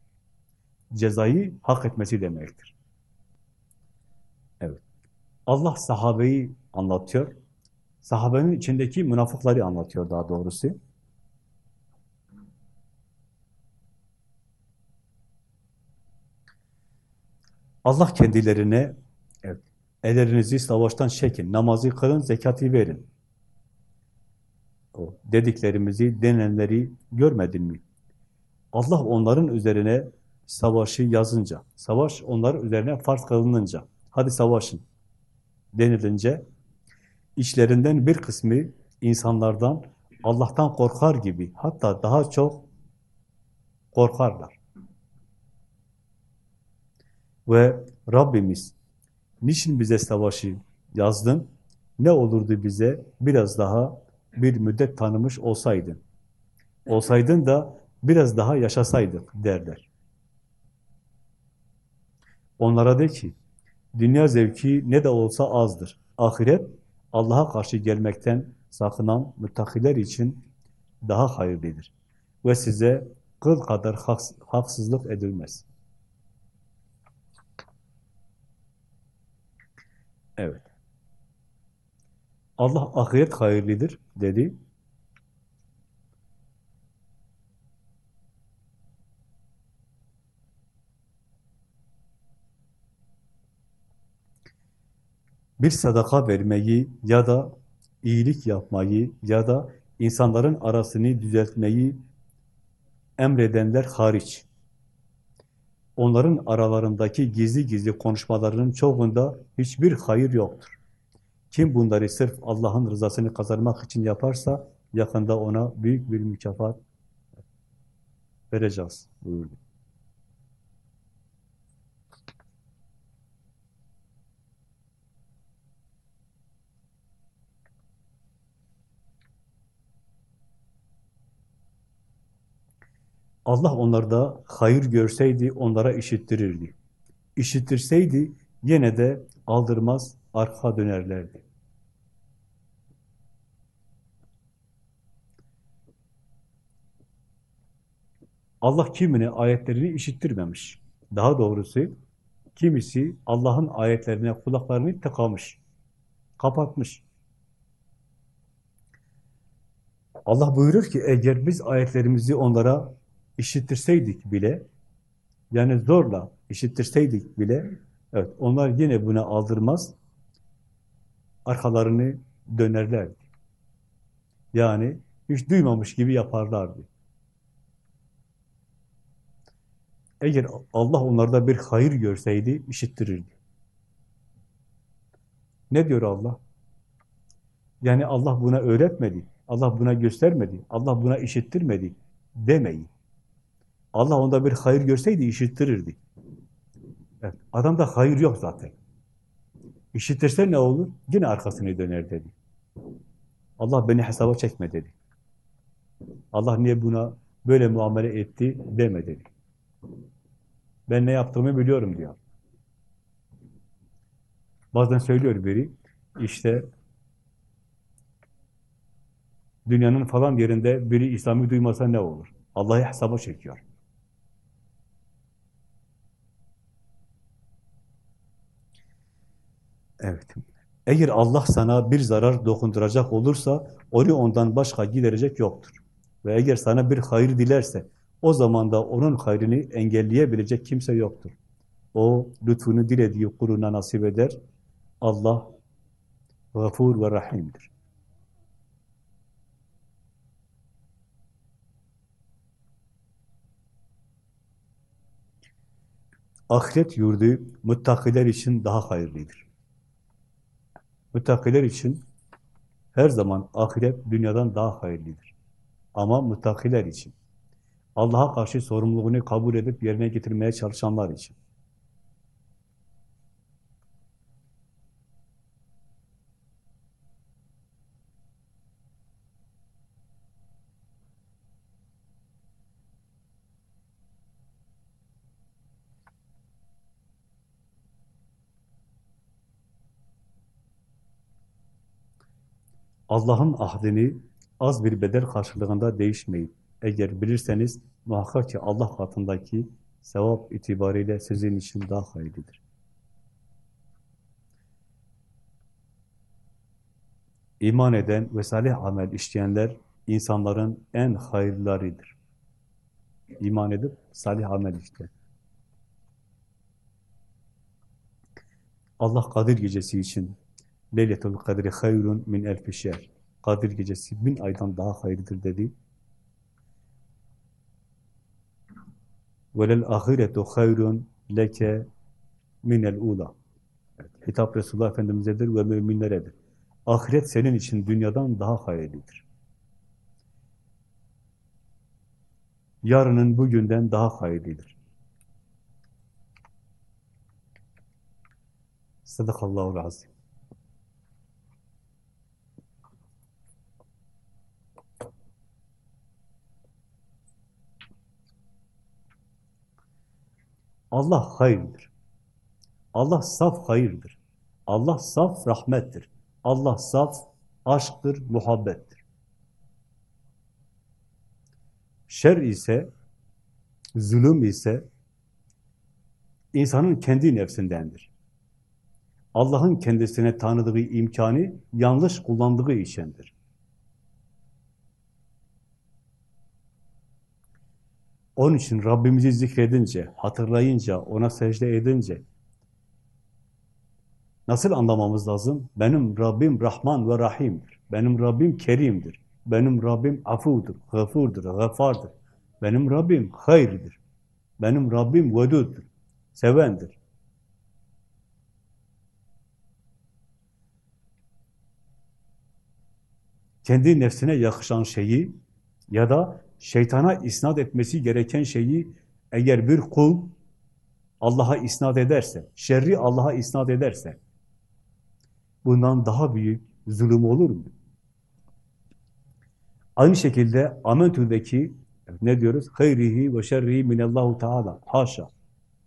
Cezayı hak etmesi demektir. Evet. Allah sahabeyi anlatıyor. Sahabenin içindeki münafıkları anlatıyor daha doğrusu. Allah kendilerine evet, ellerinizi savaştan çekin, namazı kılın, zekatı verin. O dediklerimizi, denenleri görmedin mi? Allah onların üzerine savaşı yazınca, savaş onların üzerine farz kılınınca, hadi savaşın denilince, içlerinden bir kısmı insanlardan Allah'tan korkar gibi, hatta daha çok korkarlar. Ve Rabbimiz niçin bize savaşı yazdın? Ne olurdu bize biraz daha bir müddet tanımış olsaydın? Olsaydın da biraz daha yaşasaydık derler. Onlara de ki, dünya zevki ne de olsa azdır. Ahiret, Allah'a karşı gelmekten sakınan müttakiler için daha hayırlıdır. Ve size kıl kadar haksızlık edilmez. Evet. Allah ahiret hayırlıdır dedi. Bir sadaka vermeyi ya da iyilik yapmayı ya da insanların arasını düzeltmeyi emredenler hariç. Onların aralarındaki gizli gizli konuşmalarının çoğunda hiçbir hayır yoktur. Kim bunları sırf Allah'ın rızasını kazanmak için yaparsa yakında ona büyük bir mükafat vereceğiz buyurdu. Allah onlarda hayır görseydi onlara işittirirdi. İşittirseydi yine de aldırmaz, arka dönerlerdi. Allah kimine ayetlerini işittirmemiş. Daha doğrusu kimisi Allah'ın ayetlerine kulaklarını tıkamış, kapatmış. Allah buyurur ki eğer biz ayetlerimizi onlara işittirseydik bile, yani zorla işittirseydik bile, evet onlar yine buna aldırmaz, arkalarını dönerlerdi. Yani hiç duymamış gibi yaparlardı. Eğer Allah onlarda bir hayır görseydi, işittirirdi. Ne diyor Allah? Yani Allah buna öğretmedi, Allah buna göstermedi, Allah buna işittirmedi demeyin. Allah onda bir hayır görseydi işittirirdi. Evet, adamda hayır yok zaten. İşitirse ne olur? Yine arkasını döner dedi. Allah beni hesaba çekme dedi. Allah niye buna böyle muamele etti deme dedi. Ben ne yaptığımı biliyorum diyor. Bazen söylüyor biri, işte dünyanın falan yerinde biri İslam'ı duymasa ne olur? Allah'ı hesaba çekiyor. Evet. Eğer Allah sana bir zarar dokunduracak olursa onu ondan başka giderecek yoktur. Ve eğer sana bir hayır dilerse o zaman da onun hayrını engelleyebilecek kimse yoktur. O lütfunu dilediği kuluna nasip eder. Allah gafur ve rahimdir. Ahiret yurdu muttakiler için daha hayırlıdır. Muttakiler için her zaman ahiret dünyadan daha hayırlıdır. Ama muttakiler için, Allah'a karşı sorumluluğunu kabul edip yerine getirmeye çalışanlar için. Allah'ın ahdini az bir bedel karşılığında değişmeyin. Eğer bilirseniz muhakkak ki Allah katındaki sevap itibariyle sizin için daha hayırlıdır. İman eden ve salih amel işleyenler insanların en hayırlarıdır. İman edip salih amel işleyen. Allah Kadir gecesi için Leyletul kadri hayrun min elfi şer. Kadir gecesi bin aydan daha hayırlıdır dedi. Velel ahiretu hayrun leke minel ula. Evet, hitap Resulullah Efendimiz'edir ve müminleredir. Ahiret senin için dünyadan daha hayırlıdır. Yarının bugünden daha hayırlıdır. Sadakallahu azim. Allah hayırdır. Allah saf hayırdır. Allah saf rahmettir. Allah saf aşktır, muhabbettir. Şer ise, zulüm ise insanın kendi nefsindendir. Allah'ın kendisine tanıdığı imkanı yanlış kullandığı içindir. Onun için Rabbimizi zikredince, hatırlayınca, ona secde edince nasıl anlamamız lazım? Benim Rabbim Rahman ve Rahim'dir. Benim Rabbim kerimdir. Benim Rabbim afudur, gafurdur, gafardır. Benim Rabbim hayırdır. Benim Rabbim veduddur, sevendir. Kendi nefsine yakışan şeyi ya da şeytana isnat etmesi gereken şeyi eğer bir kul Allah'a isnat ederse, şerri Allah'a isnat ederse, bundan daha büyük zulüm olur mu? Aynı şekilde Amentü'deki ne diyoruz? Hayrihi ve şerrihi minallahu teala. Haşa.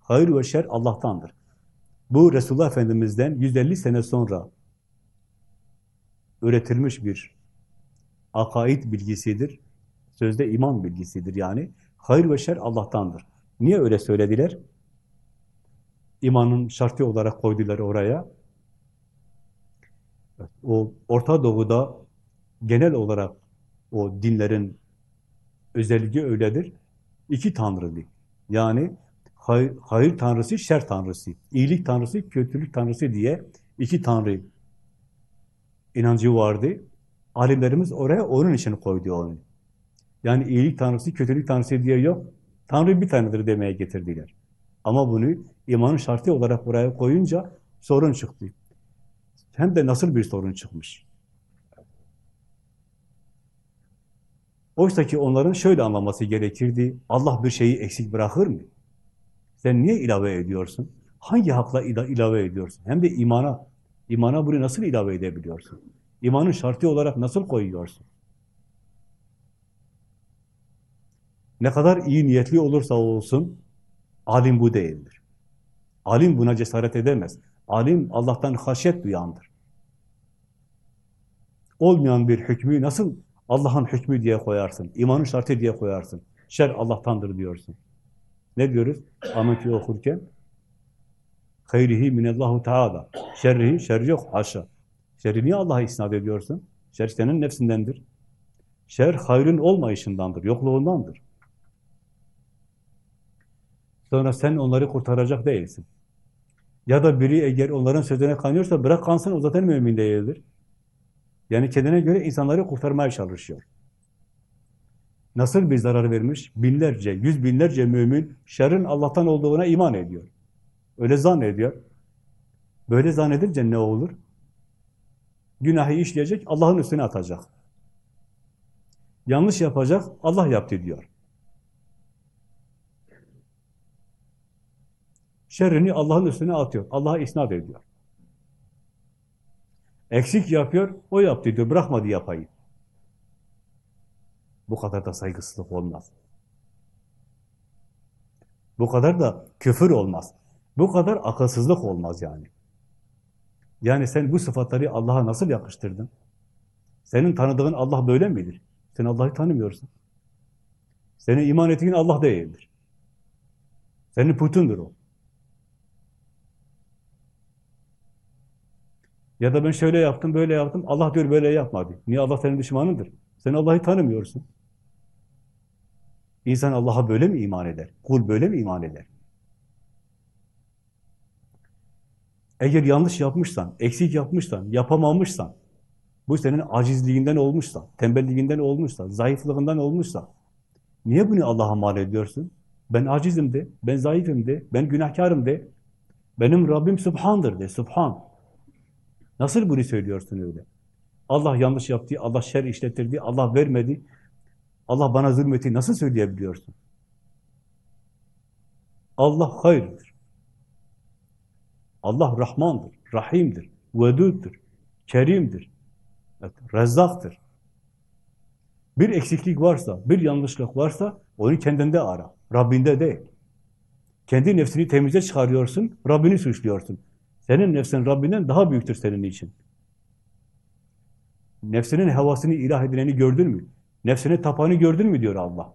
Hayır ve şer Allah'tandır. Bu Resulullah Efendimiz'den 150 sene sonra üretilmiş bir akaid bilgisidir. Sözde iman bilgisidir yani. Hayır ve şer Allah'tandır. Niye öyle söylediler? İmanın şartı olarak koydular oraya. O Orta Doğu'da genel olarak o dinlerin özelliği öyledir. İki tanrılı. Yani hayır, hayır tanrısı, şer tanrısı. iyilik tanrısı, kötülük tanrısı diye iki tanrı inancı vardı. Alimlerimiz oraya onun için koydu onu. Yani iyilik tanrısı, kötülük tanrısı diye yok. Tanrı bir tanedir demeye getirdiler. Ama bunu imanın şartı olarak buraya koyunca sorun çıktı. Hem de nasıl bir sorun çıkmış. Oysa ki onların şöyle anlaması gerekirdi. Allah bir şeyi eksik bırakır mı? Sen niye ilave ediyorsun? Hangi hakla ilave ediyorsun? Hem de imana. İmana bunu nasıl ilave edebiliyorsun? İmanın şartı olarak nasıl koyuyorsun? Ne kadar iyi niyetli olursa olsun, alim bu değildir. Alim buna cesaret edemez. Alim Allah'tan haşyet duyandır. Olmayan bir hükmü nasıl Allah'ın hükmü diye koyarsın, imanın şartı diye koyarsın. Şer Allah'tandır diyorsun. Ne diyoruz? Ahmet'i okurken hayrihi minallahu teala. Şerrihi, şer yok, haşa. Şerri niye Allah'a isnat ediyorsun? Şer senin nefsindendir. Şer hayrın olmayışındandır, yokluğundandır. Sonra sen onları kurtaracak değilsin. Ya da biri eğer onların sözüne kanıyorsa bırak kansın o zaten mümin değildir. Yani kendine göre insanları kurtarmaya çalışıyor. Nasıl bir zarar vermiş? Binlerce, yüz binlerce mümin şerrin Allah'tan olduğuna iman ediyor. Öyle zannediyor. Böyle zannedince ne olur? Günahı işleyecek, Allah'ın üstüne atacak. Yanlış yapacak, Allah yaptı diyor. Şerrini Allah'ın üstüne atıyor. Allah'a isnat ediyor. Eksik yapıyor, o yaptı diyor. Bırakmadı yapayım. Bu kadar da saygısızlık olmaz. Bu kadar da küfür olmaz. Bu kadar akılsızlık olmaz yani. Yani sen bu sıfatları Allah'a nasıl yakıştırdın? Senin tanıdığın Allah böyle midir? Sen Allah'ı tanımıyorsun. Senin iman ettiğin Allah değildir. Senin putundur o. Ya da ben şöyle yaptım, böyle yaptım. Allah diyor böyle yapmadı. Niye Allah senin düşmanındır? Sen Allah'ı tanımıyorsun. İnsan Allah'a böyle mi iman eder? Kul böyle mi iman eder? Eğer yanlış yapmışsan, eksik yapmışsan, yapamamışsan, bu senin acizliğinden olmuşsa, tembelliğinden olmuşsa, zayıflığından olmuşsa, niye bunu Allah'a mal ediyorsun? Ben acizim de, ben zayıfım de, ben günahkarım de, benim Rabbim Subhan'dır de, Subhan. Nasıl bunu söylüyorsun öyle? Allah yanlış yaptı, Allah şer işletirdi, Allah vermedi, Allah bana zulmetti. Nasıl söyleyebiliyorsun? Allah hayırdır. Allah Rahmandır, Rahim'dir, Vedud'dur, Kerim'dir, evet, Rezzaktır. Bir eksiklik varsa, bir yanlışlık varsa onu kendinde ara, Rabbinde değil. Kendi nefsini temize çıkarıyorsun, Rabbini suçluyorsun. Senin nefsin Rabbinden daha büyüktür senin için. Nefsinin havasını ilah edileni gördün mü? Nefsine tapanı gördün mü diyor Allah.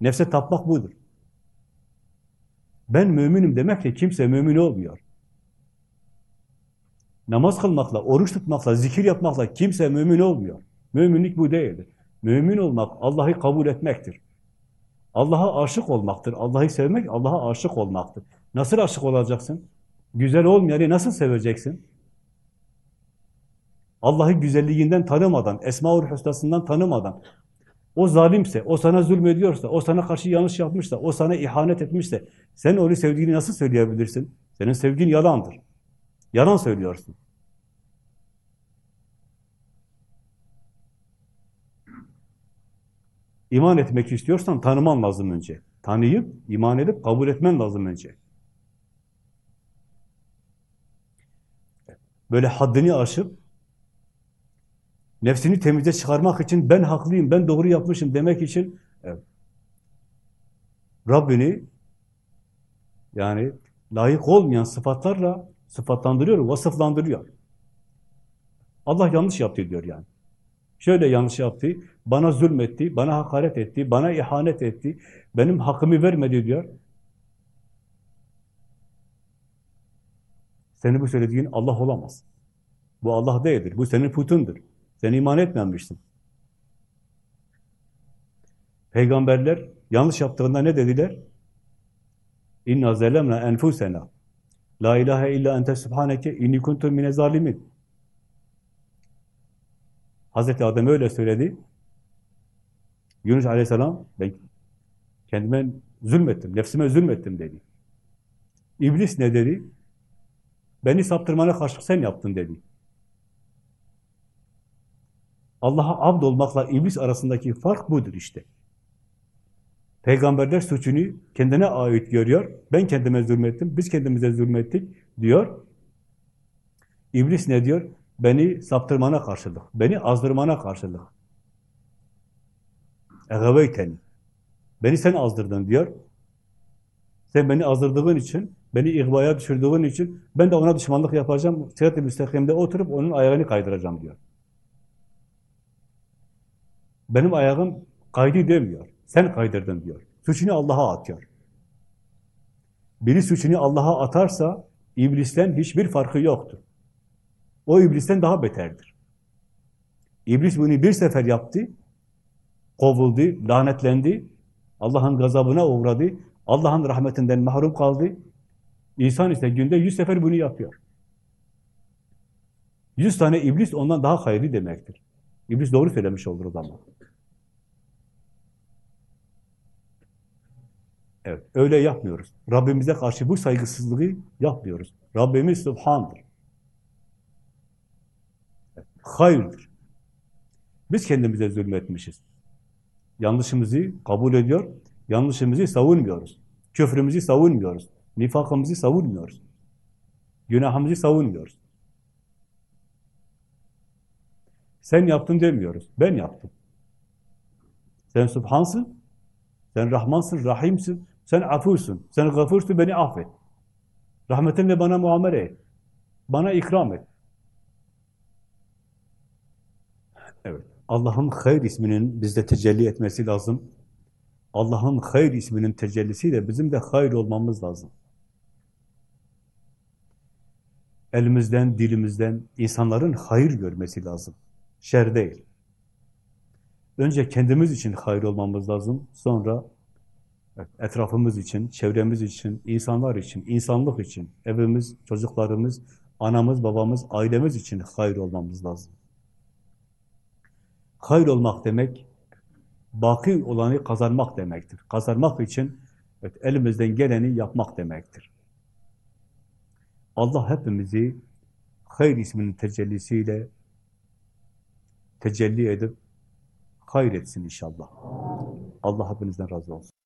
Nefse tapmak budur. Ben müminim demekle kimse mümin olmuyor. Namaz kılmakla, oruç tutmakla, zikir yapmakla kimse mümin olmuyor. Müminlik bu değildir. Mümin olmak Allah'ı kabul etmektir. Allah'a aşık olmaktır. Allah'ı sevmek Allah'a aşık olmaktır. Nasıl aşık olacaksın? Güzel olmayanı nasıl seveceksin? Allah'ı güzelliğinden tanımadan, Esma-ül Hüsna'sından tanımadan, o zalimse, o sana zulmediyorsa, o sana karşı yanlış yapmışsa, o sana ihanet etmişse, sen onu sevdiğini nasıl söyleyebilirsin? Senin sevgin yalandır. Yalan söylüyorsun. İman etmek istiyorsan tanıman lazım önce. Tanıyıp, iman edip, kabul etmen lazım önce. Böyle haddini aşıp, nefsini temize çıkarmak için ben haklıyım, ben doğru yapmışım demek için Rabbini yani layık olmayan sıfatlarla sıfatlandırıyor, vasıflandırıyor. Allah yanlış yaptı diyor yani. Şöyle yanlış yaptı, bana zulmetti, bana hakaret etti, bana ihanet etti, benim hakkımı vermedi diyor. Senin bu söylediğin Allah olamaz. Bu Allah değildir, bu senin putundur. Sen iman etmemişsin. Peygamberler yanlış yaptığında ne dediler? İnna zelemna enfusena. La ilahe illa ente subhaneke inni kuntum mine zalimin. Hazreti Adem öyle söyledi. Yunus aleyhisselam ben kendime zulmettim, nefsime zulmettim dedi. İblis ne dedi? Beni saptırmana karşılık sen yaptın dedi. Allah'a abd olmakla iblis arasındaki fark budur işte. Peygamberler suçunu kendine ait görüyor. Ben kendime zulmettim, biz kendimize zulmettik diyor. İblis ne diyor? Beni saptırmana karşılık, beni azdırmana karşılık. Egeveyteni. Beni sen azdırdın diyor. Sen beni azdırdığın için, beni ihvaya düşürdüğün için ben de ona düşmanlık yapacağım. Sırat-ı müstakimde oturup onun ayağını kaydıracağım diyor. Benim ayağım kaydı demiyor. Sen kaydırdın diyor. Suçunu Allah'a atıyor. Biri suçunu Allah'a atarsa iblisten hiçbir farkı yoktur. O iblisten daha beterdir. İblis bunu bir sefer yaptı, kovuldu, lanetlendi, Allah'ın gazabına uğradı, Allah'ın rahmetinden mahrum kaldı. İnsan ise günde yüz sefer bunu yapıyor. Yüz tane iblis ondan daha hayırlı demektir. İblis doğru söylemiş olur o zaman. Evet, öyle yapmıyoruz. Rabbimize karşı bu saygısızlığı yapmıyoruz. Rabbimiz Subhan'dır. Hayırdır. Biz kendimize zulmetmişiz. Yanlışımızı kabul ediyor, yanlışımızı savunmuyoruz. Küfrümüzü savunmuyoruz. Nifakımızı savunmuyoruz. Günahımızı savunmuyoruz. Sen yaptın demiyoruz. Ben yaptım. Sen Subhansın, sen Rahmansın, Rahimsin, sen afursun, sen gafursun, beni affet. Rahmetinle bana muamele et. Bana ikram et. Evet. Allah'ın hayır isminin bizde tecelli etmesi lazım. Allah'ın hayır isminin tecellisiyle bizim de hayır olmamız lazım. Elimizden, dilimizden insanların hayır görmesi lazım. Şer değil. Önce kendimiz için hayır olmamız lazım. Sonra etrafımız için, çevremiz için, insanlar için, insanlık için, evimiz, çocuklarımız, anamız, babamız, ailemiz için hayır olmamız lazım. Hayır olmak demek, baki olanı kazanmak demektir. Kazanmak için evet, elimizden geleni yapmak demektir. Allah hepimizi hayır isminin tecellisiyle tecelli edip hayır etsin inşallah. Allah hepinizden razı olsun.